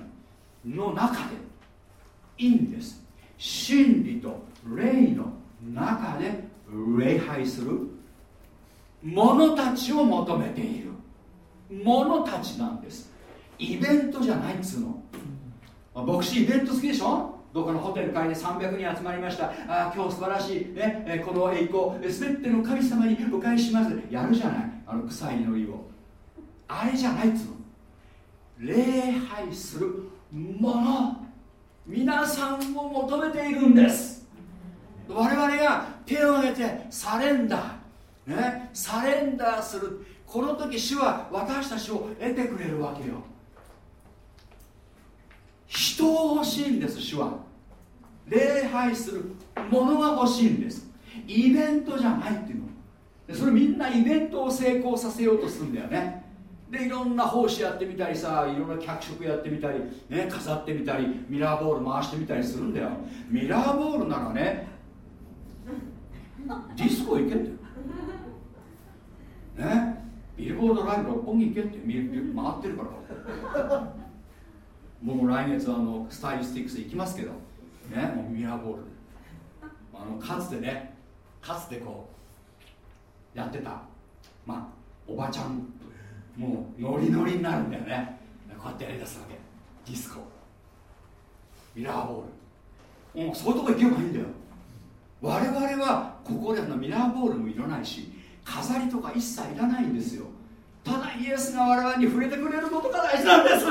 の。中で。いいんです。真理と霊の中で礼拝する。者たちを求めている。者たちなんです。イベントじゃないっつうの。牧師イベント好きでしょ？どっかのホテル会で300人集まりました。あ今日素晴らしい、ねえこの栄光。全ての神様にお返しします。やるじゃない。あの臭い祈りを。あれじゃないっつうの。礼拝する。もの。皆さんを求めているんです。我々が手を挙げてサレンダー。ねサレンダーする。この時主は私たちを得てくれるわけよ。人を欲しいんです主は。礼拝するものが欲しいんです。イベントじゃないっていうの。それみんなイベントを成功させようとするんだよね。でいろんな奉仕やってみたりさいろんな脚色やってみたり、ね、飾ってみたりミラーボール回してみたりするんだよ。ミラーボールならねディスコ行けって。ねビルボードライブ六本木行けって。回ってるから。僕も来月あのスタイリスティックス行きますけどねもうミラーボール。あのかつてねかつてこうやってたまあおばちゃんもうノリノリになるんだよね。こうやってやりだすわけ。ディスコ。ミラーボール。もうそういうとこ行けばいいんだよ。我々はここでのミラーボールもいらないし飾りとか一切いらないんですよ。ただイエスが我々に触れてくれることが大事なんです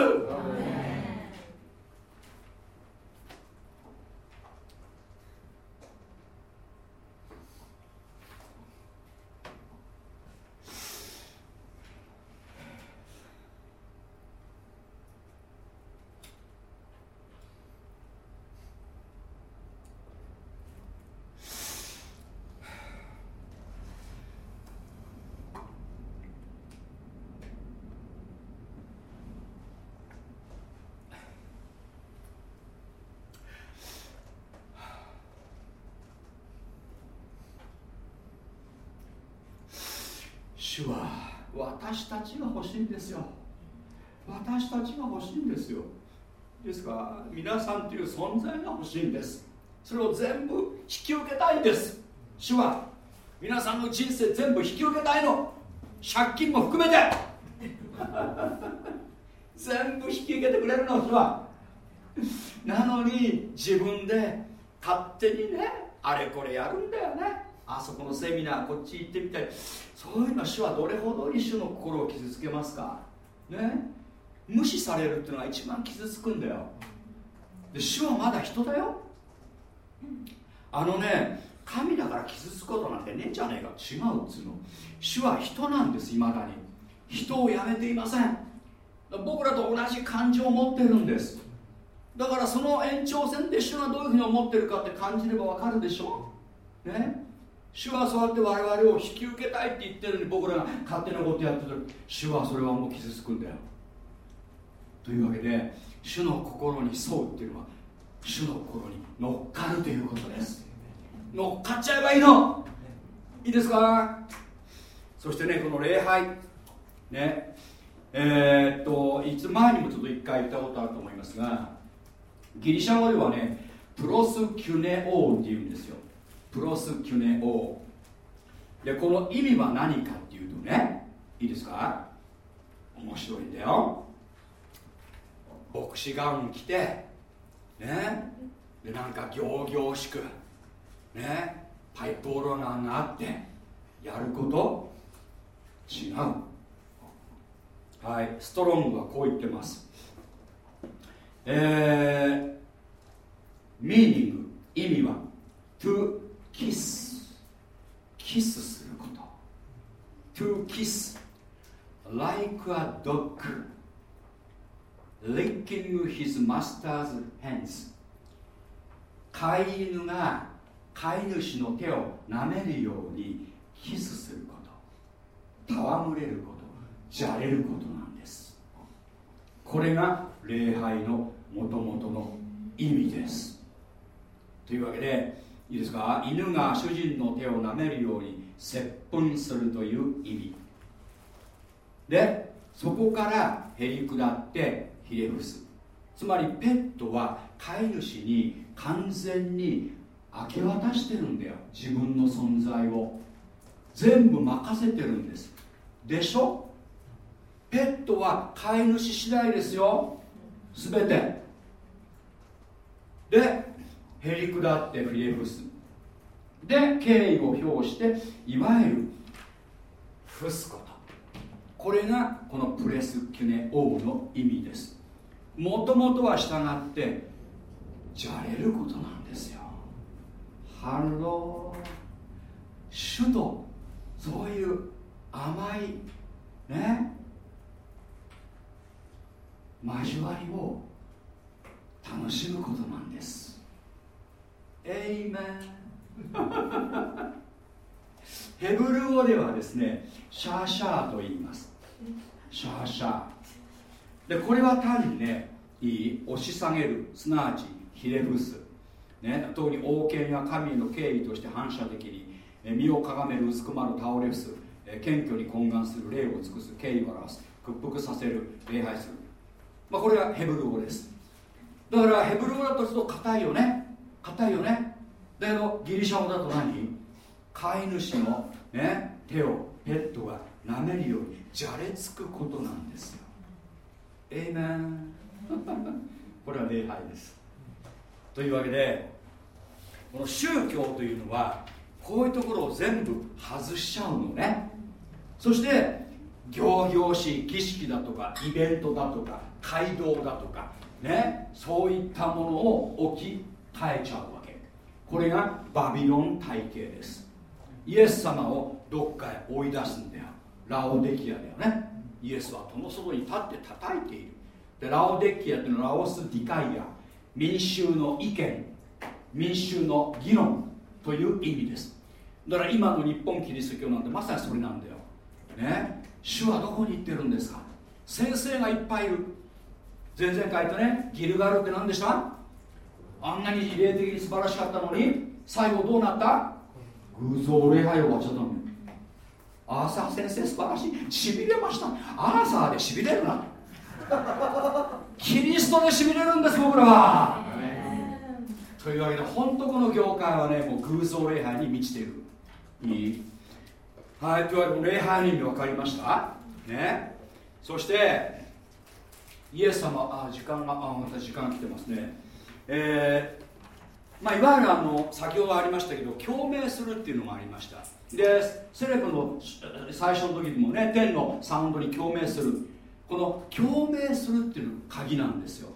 主は私たちが欲しいんですよ私たちが欲しいんですよですから皆さんという存在が欲しいんです。それを全部引き受けたいんです。主は皆さんの人生全部引き受けたいの。借金も含めて。全部引き受けてくれるの主は。なのに自分で勝手にねあれこれやるんだよね。あそこのセミナーこっち行ってみたりそういうの主はどれほどに主の心を傷つけますか。ね。無視されるっていうのが一番傷つくんだよ。で主はまだ人だよ。あのね神だから傷つくことなんてねえんじゃねえか。違うっつうの。主は人なんですいまだに。人をやめていません。僕らと同じ感情を持ってるんです。だからその延長線で主がどういうふうに思ってるかって感じればわかるでしょ。ね。主はそうやって我々を引き受けたいって言ってるのに僕らが勝手なことやってる主はそれはもう傷つくんだよ。というわけで主の心に沿うっていうのは主の心に乗っかるということです。乗っかっちゃえばいいの。いいですか？そしてねこの礼拝。ね。えー、っといつ前にもちょっと一回言ったことあると思いますがギリシャ語ではねプロスキュネオーっていうんですよ。プロスキュネオー。でこの意味は何かっていうとねいいですか？面白いんだよ牧師ガウン着てね。でなんか行々しくね。パイプオロナーがあってやること違うはい。ストロングはこう言ってます。えー、ミーニング意味は to kiss キスすること。to kiss like a dog licking his master's hands. 飼い犬が飼い主の手を舐めるようにキスすること戯れることじゃれることなんです。これが礼拝のもともとの意味です。というわけでいいですか？犬が主人の手を舐めるように接吻するという意味。でそこからへり下ってひれ伏すつまりペットは飼い主に完全に明け渡してるんだよ。自分の存在を。全部任せてるんです。でしょ？ペットは飼い主次第ですよ。全て。でへり下ってフィレフス。で敬意を表していわゆる伏すこと。これがこのプレスキュネ王の意味です。もともとは従ってじゃれることなんですよ。Hello。主とそういう甘いね。交わりを楽しむことなんです。 Amen。ヘブル語ではですねシャーシャーと言います。シャーシャー。でこれは単にねいい押し下げるすなわちひれ伏す、ね、特に王権や神の敬意として反射的に身をかがめるうずくまる倒れ伏す。謙虚に懇願する礼を尽くす敬意を表す。屈服させる礼拝する、まあ、これがヘブル語です。だからヘブル語だとすると硬いよね。硬いよね。だけどギリシャ語だと何？飼い主の、ね、手をペットが舐めるようにじゃれつくことなんですよ。エイメンこれは礼拝です。というわけでこの宗教というのはこういうところを全部外しちゃうのね。そして行々しい儀式だとかイベントだとか街道だとかねそういったものを置き換えちゃうわけ。これがバビロン体系です。イエス様をどっかへ追い出すんだよ。ラオデキアだよね。イエスは戸の外に立って叩いている。でラオデッキアっていうのはラオス・ディカイア。民衆の意見。民衆の議論という意味です。だから今の日本キリスト教なんてまさにそれなんだよ。ね？主はどこに行ってるんですか？先生がいっぱいいる。前々回とねギルガルって何でした？あんなに霊的に素晴らしかったのに最後どうなった？偶像礼拝終わっちゃったのアーサー先生素晴らしい。しびれましたアーサーでしびれるな。キリストでしびれるんです僕らは。というわけで本当この業界はねもう偶像礼拝に満ちている。いい。はいというわけで礼拝の意味分かりました。ね。そしてイエス様あ時間があまた時間来てますね。えー、まあ、いわゆるあの先ほどありましたけど共鳴するっていうのがありましたでセレブの最初の時にもね天のサウンドに共鳴するこの共鳴するっていうのが鍵なんですよ。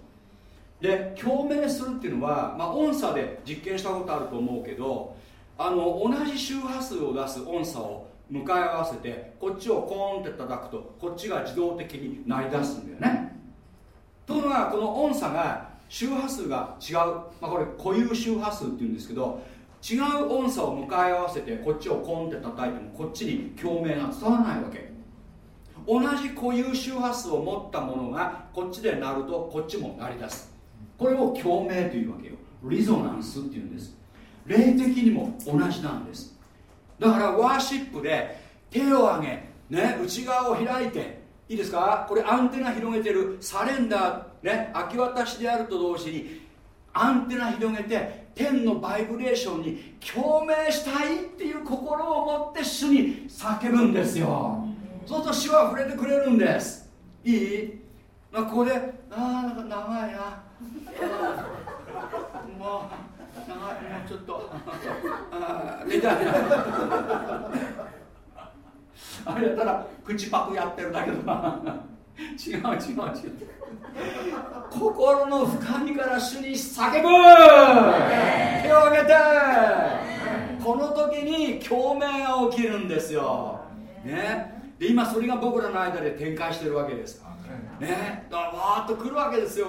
で共鳴するっていうのは、まあ、音差で実験したことあると思うけどあの同じ周波数を出す音差を向かい合わせてこっちをコーンって叩くとこっちが自動的に鳴り出すんだよね。ところがこの音差が周波数が違う、まあ、これ固有周波数っていうんですけど違う音差を向かい合わせてこっちをコンって叩いてもこっちに共鳴が伝わらないわけ。同じ固有周波数を持ったものがこっちで鳴るとこっちも鳴り出す。これを共鳴というわけよ。リゾナンスっていうんです。霊的にも同じなんです。だからワーシップで手を上げ、ね、内側を開いていいですか？これアンテナ広げてるサレンダー、ね、明け渡しであると同時にアンテナ広げて天のバイブレーションに共鳴したいっていう心を持って主に叫ぶんですよ。そうすると主は触れてくれるんです。いい、まあ、ここでああなんか長いな。もう長いもうちょっと。あみたいな。あれやったら口パクやってるだけだ違う違う違う。心の深みから主に叫ぶ。手を挙げて。この時に共鳴が起きるんですよ。ね。で今それが僕らの間で展開してるわけですね。だからわーっと来るわけですよ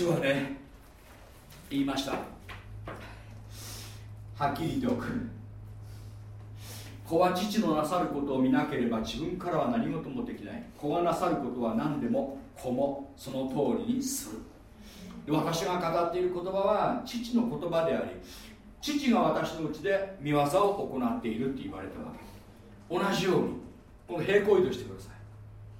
主はね言いました。はっきり言っておく子は父のなさることを見なければ自分からは何事もできない。子がなさることは何でも子もその通りにする。私が語っている言葉は父の言葉であり父が私のうちで見業を行っているって言われたわけ。同じようにこの平行移動してください。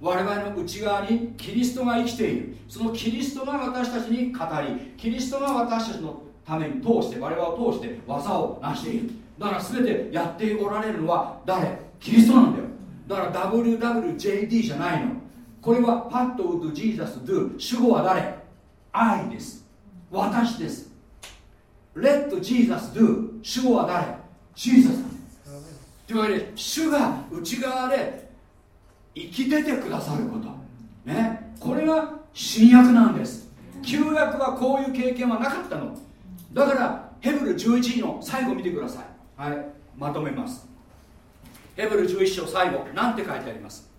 我々の内側にキリストが生きている。そのキリストが私たちに語りキリストが私たちのために通して我々を通して技を成している。だから全てやっておられるのは誰？キリストなんだよ。だから WWJD じゃないの。これはパッドウッドジーザスドゥ。主語は誰？愛です。私です。Let Jesus do 主語は誰？ジーザス。というわけで主が内側で生き出てくださること。ね。これが新約なんです。旧約はこういう経験はなかったの。だからヘブル11の最後見てください。はい。まとめます。ヘブル11章最後なんて書いてあります。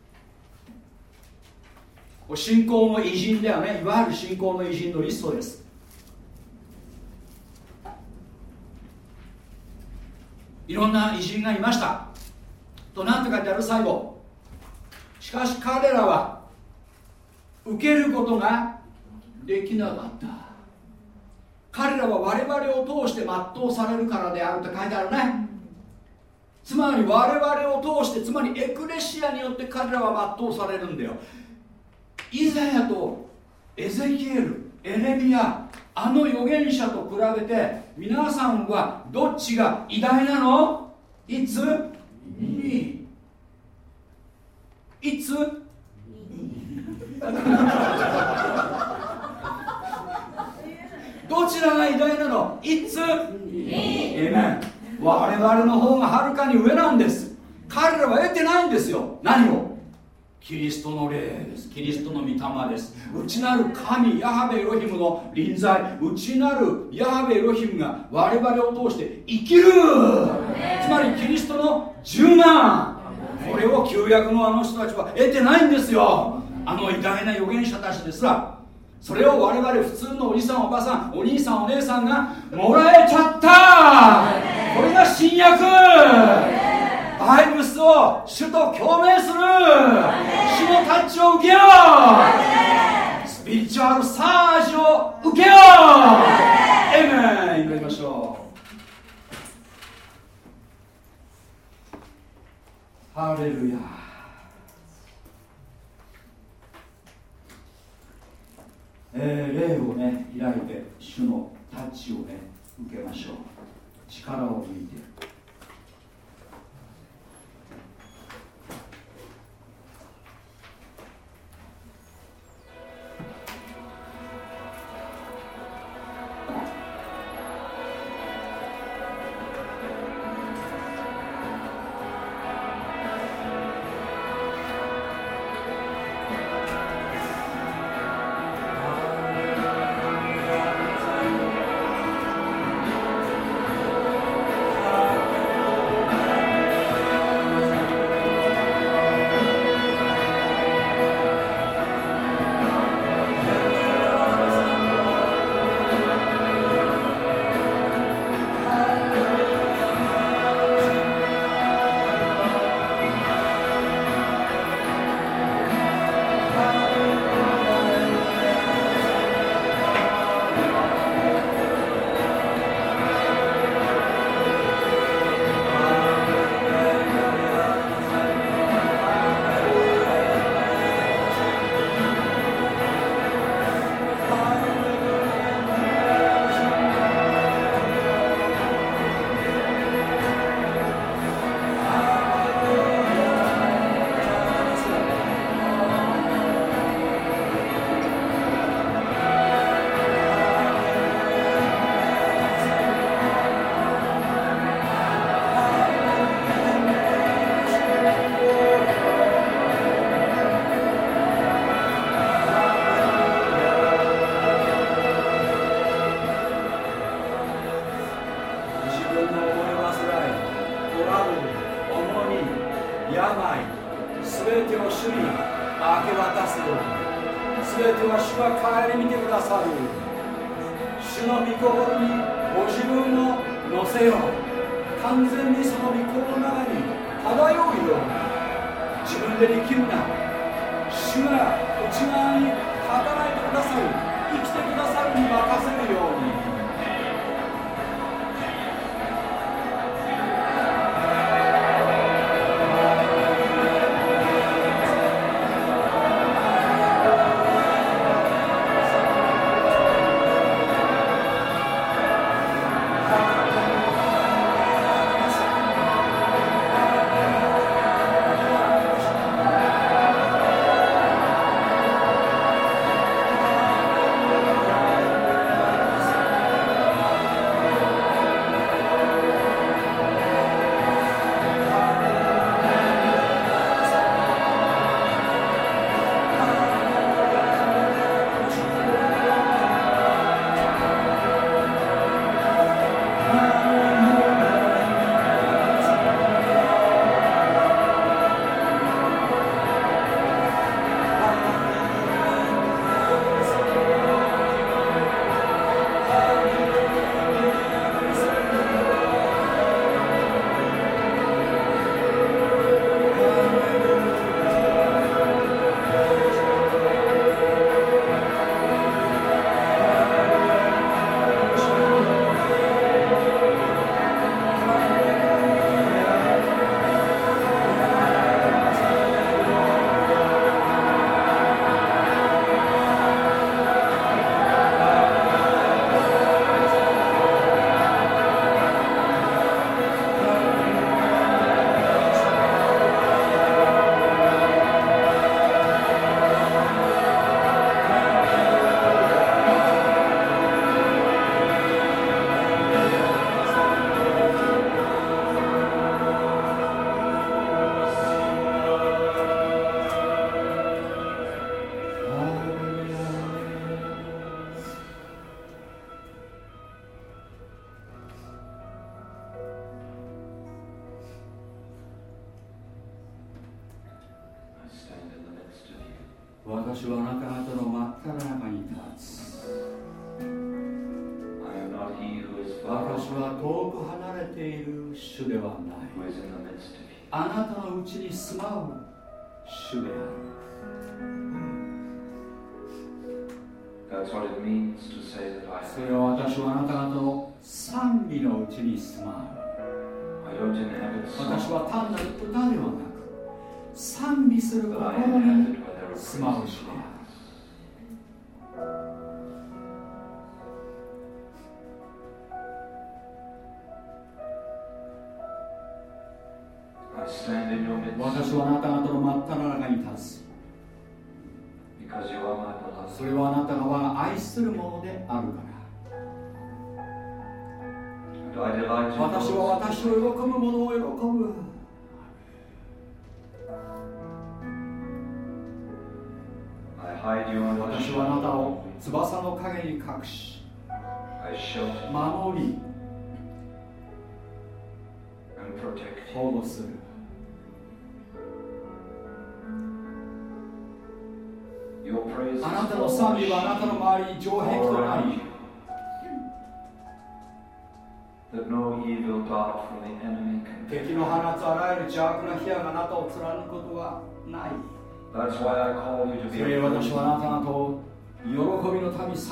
信仰の偉人ではね。いわゆる信仰の偉人のリストです。いろんな偉人がいました。と何て書いてある？最後。しかし彼らは受けることができなかった。彼らは我々を通して全うされるからであるって書いてあるね。つまり我々を通してつまりエクレシアによって彼らは全うされるんだよ。イザヤとエゼキエルエレミアあの預言者と比べて皆さんはどっちが偉大なの？いついいつ？どちらが偉大なの？いつ？我々の方がはるかに上なんです。彼らは得てないんですよ。何を？キリストの霊です。キリストの御霊です。内なる神ヤハベエロヒムの臨在。内なるヤハベエロヒムが我々を通して生きる。つまりキリストの10万これを旧約のあの人たちは得てないんですよ。あの偉大な預言者たちですらそれを我々普通のおじさんおばさんお兄さんお姉さんがもらえちゃった。これが新約。バイブスを主と共鳴する。主のタッチを受けよう。スピリチュアルサージを受けよう。エメン祈りましょうハレルヤえー、霊をね開いて主のタッチをね受けましょう。力を抜いて。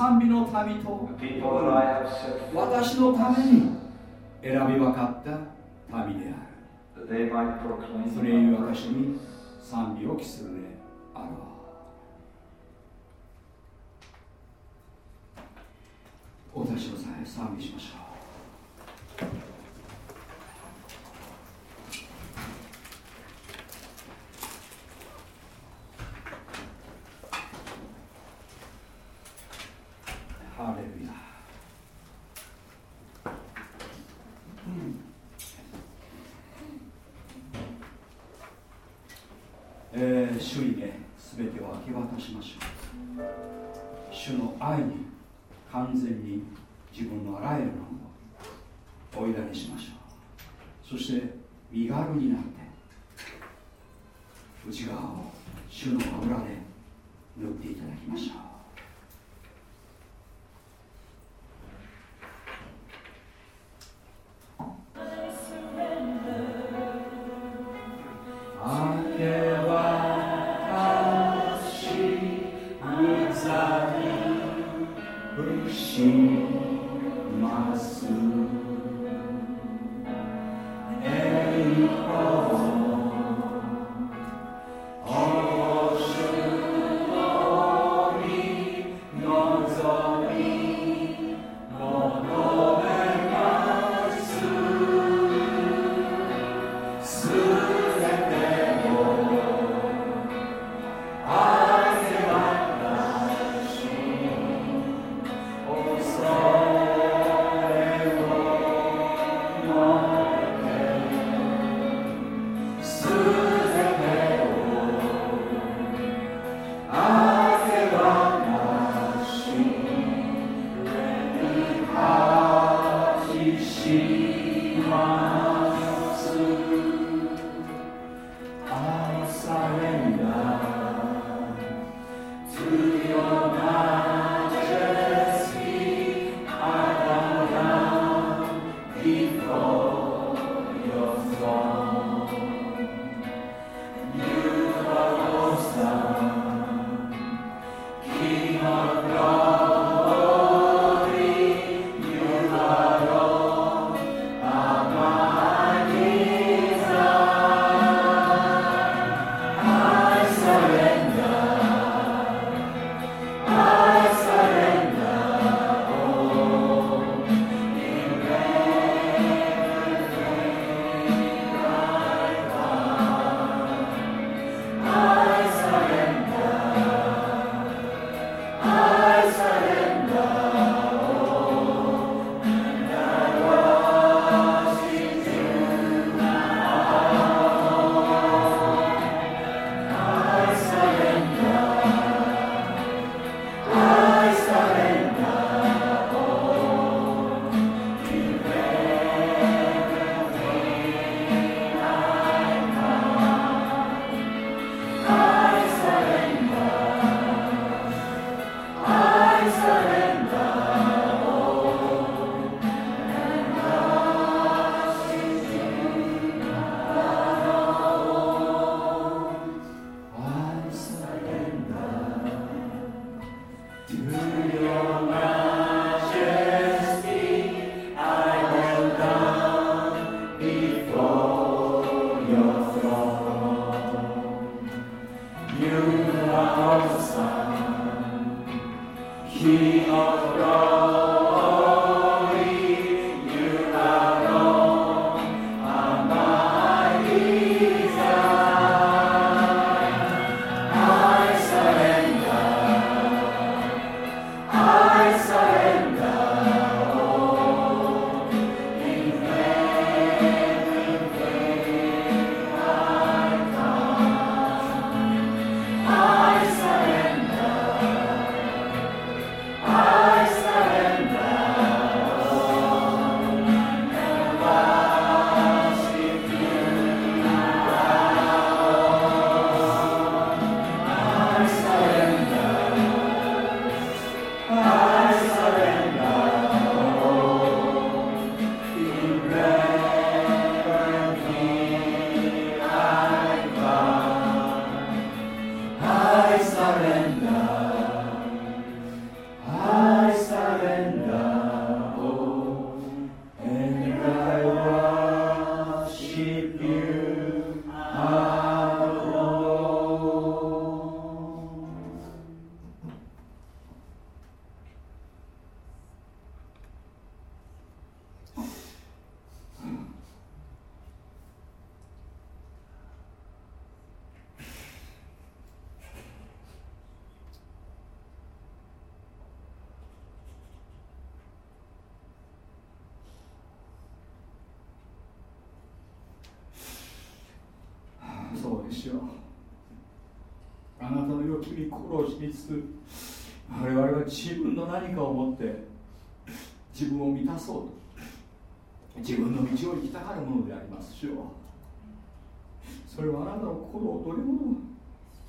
賛美の民と私のために選び分かった民である。それゆえ私に賛美を期するであろう私のさえ賛美しましょう。Oh. 心を知りつつ我々は自分の何かを持って自分を満たそうと。自分の道を行きたがるものであります主よ。それはあなたの心をどれほど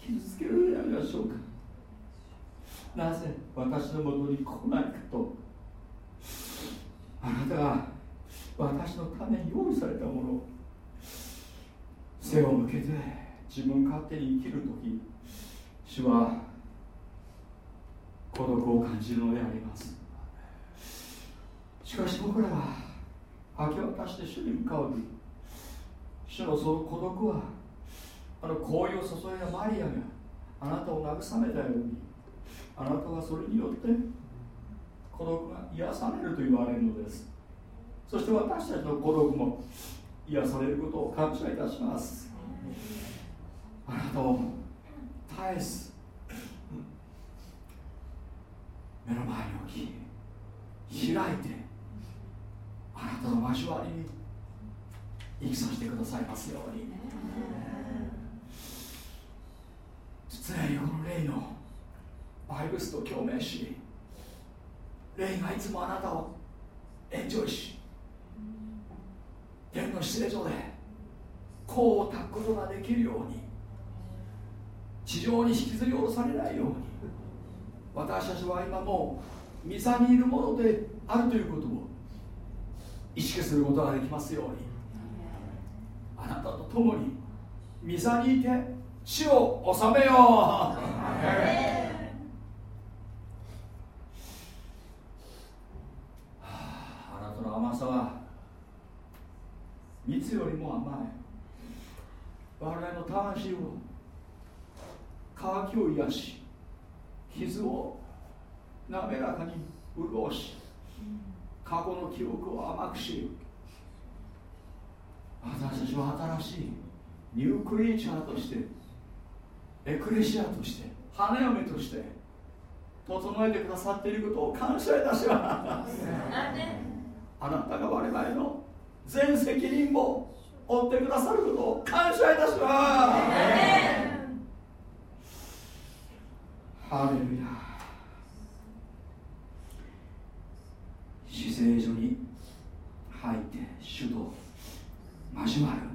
傷つけるでありましょうか。なぜ私のもとに来ないかと。あなたが私のために用意されたものを背を向けて自分勝手に生きる時主はして主に向かう主のその孤独はあの紅葉を注いだマリアがあなたを慰めたようにあなたはそれによって孤独が癒されると言われるのです。そして私たちの孤独も癒されることを感謝いたします。あなたを絶えず目の前に置き開いてあなたの交わりに生きさせてくださいますように。常にこの霊のバイブスと共鳴し霊がいつもあなたをエンジョイし天の施所で功を炊くことができるように地上に引きずり下ろされないように私たちは今もう御座にいるものであるということを意識することができますように。あなたと共に御座にいて死を治めよう。あなたの甘さは蜜よりも甘い。我々の魂を渇きを癒し傷を滑らかに潤し過去の記憶を甘くし私たちは新しいニュークリーチャーとしてエクレシアとして花嫁として整えてくださっていることを感謝いたします。あなたが我々の全責任も負ってくださることを感謝いたします。ハレルヤ死聖所に入って主と交わる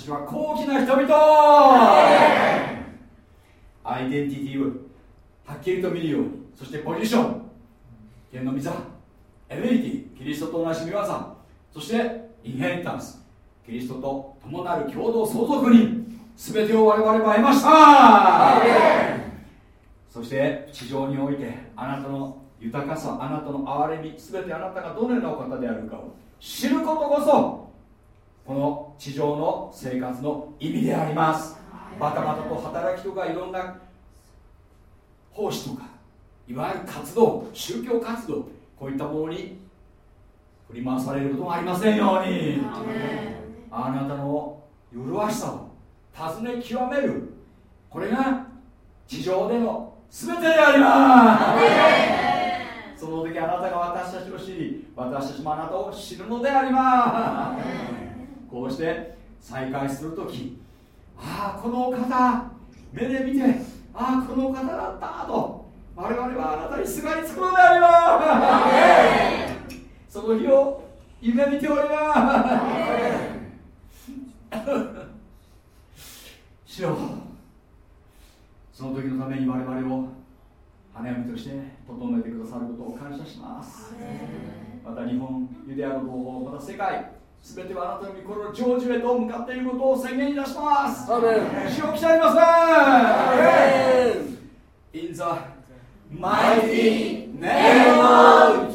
私たちは高貴な人々、アイデンティティをはっきりと見るように。そしてポジション。天の御座エメリティキリストと同じ御技そしてインヘリタンスキリストと共なる共同相続人。全てを我々は得ました、そして地上においてあなたの豊かさあなたの憐れみ全てあなたがどのようなお方であるかを知ることこそこの地上の生活の意味であります。バタバタと働きとかいろんな奉仕とかいわゆる活動宗教活動こういったものに振り回されることもありませんように。あなたの麗しさを尋ね極めるこれが地上での全てであります。その時あなたが私たちを知り私たちもあなたを知るのであります。こうして再会する時ああこのお方目で見てああこのお方だったと我々はあなたにすがりつくのであります。その日を夢見ております。主よその時のために我々を花嫁として整えてくださることを感謝します。また日本ユダヤの同胞また世界すべてはあなたの御心成就へと向かっていることを宣言いたします。主を来てありません In the mighty name of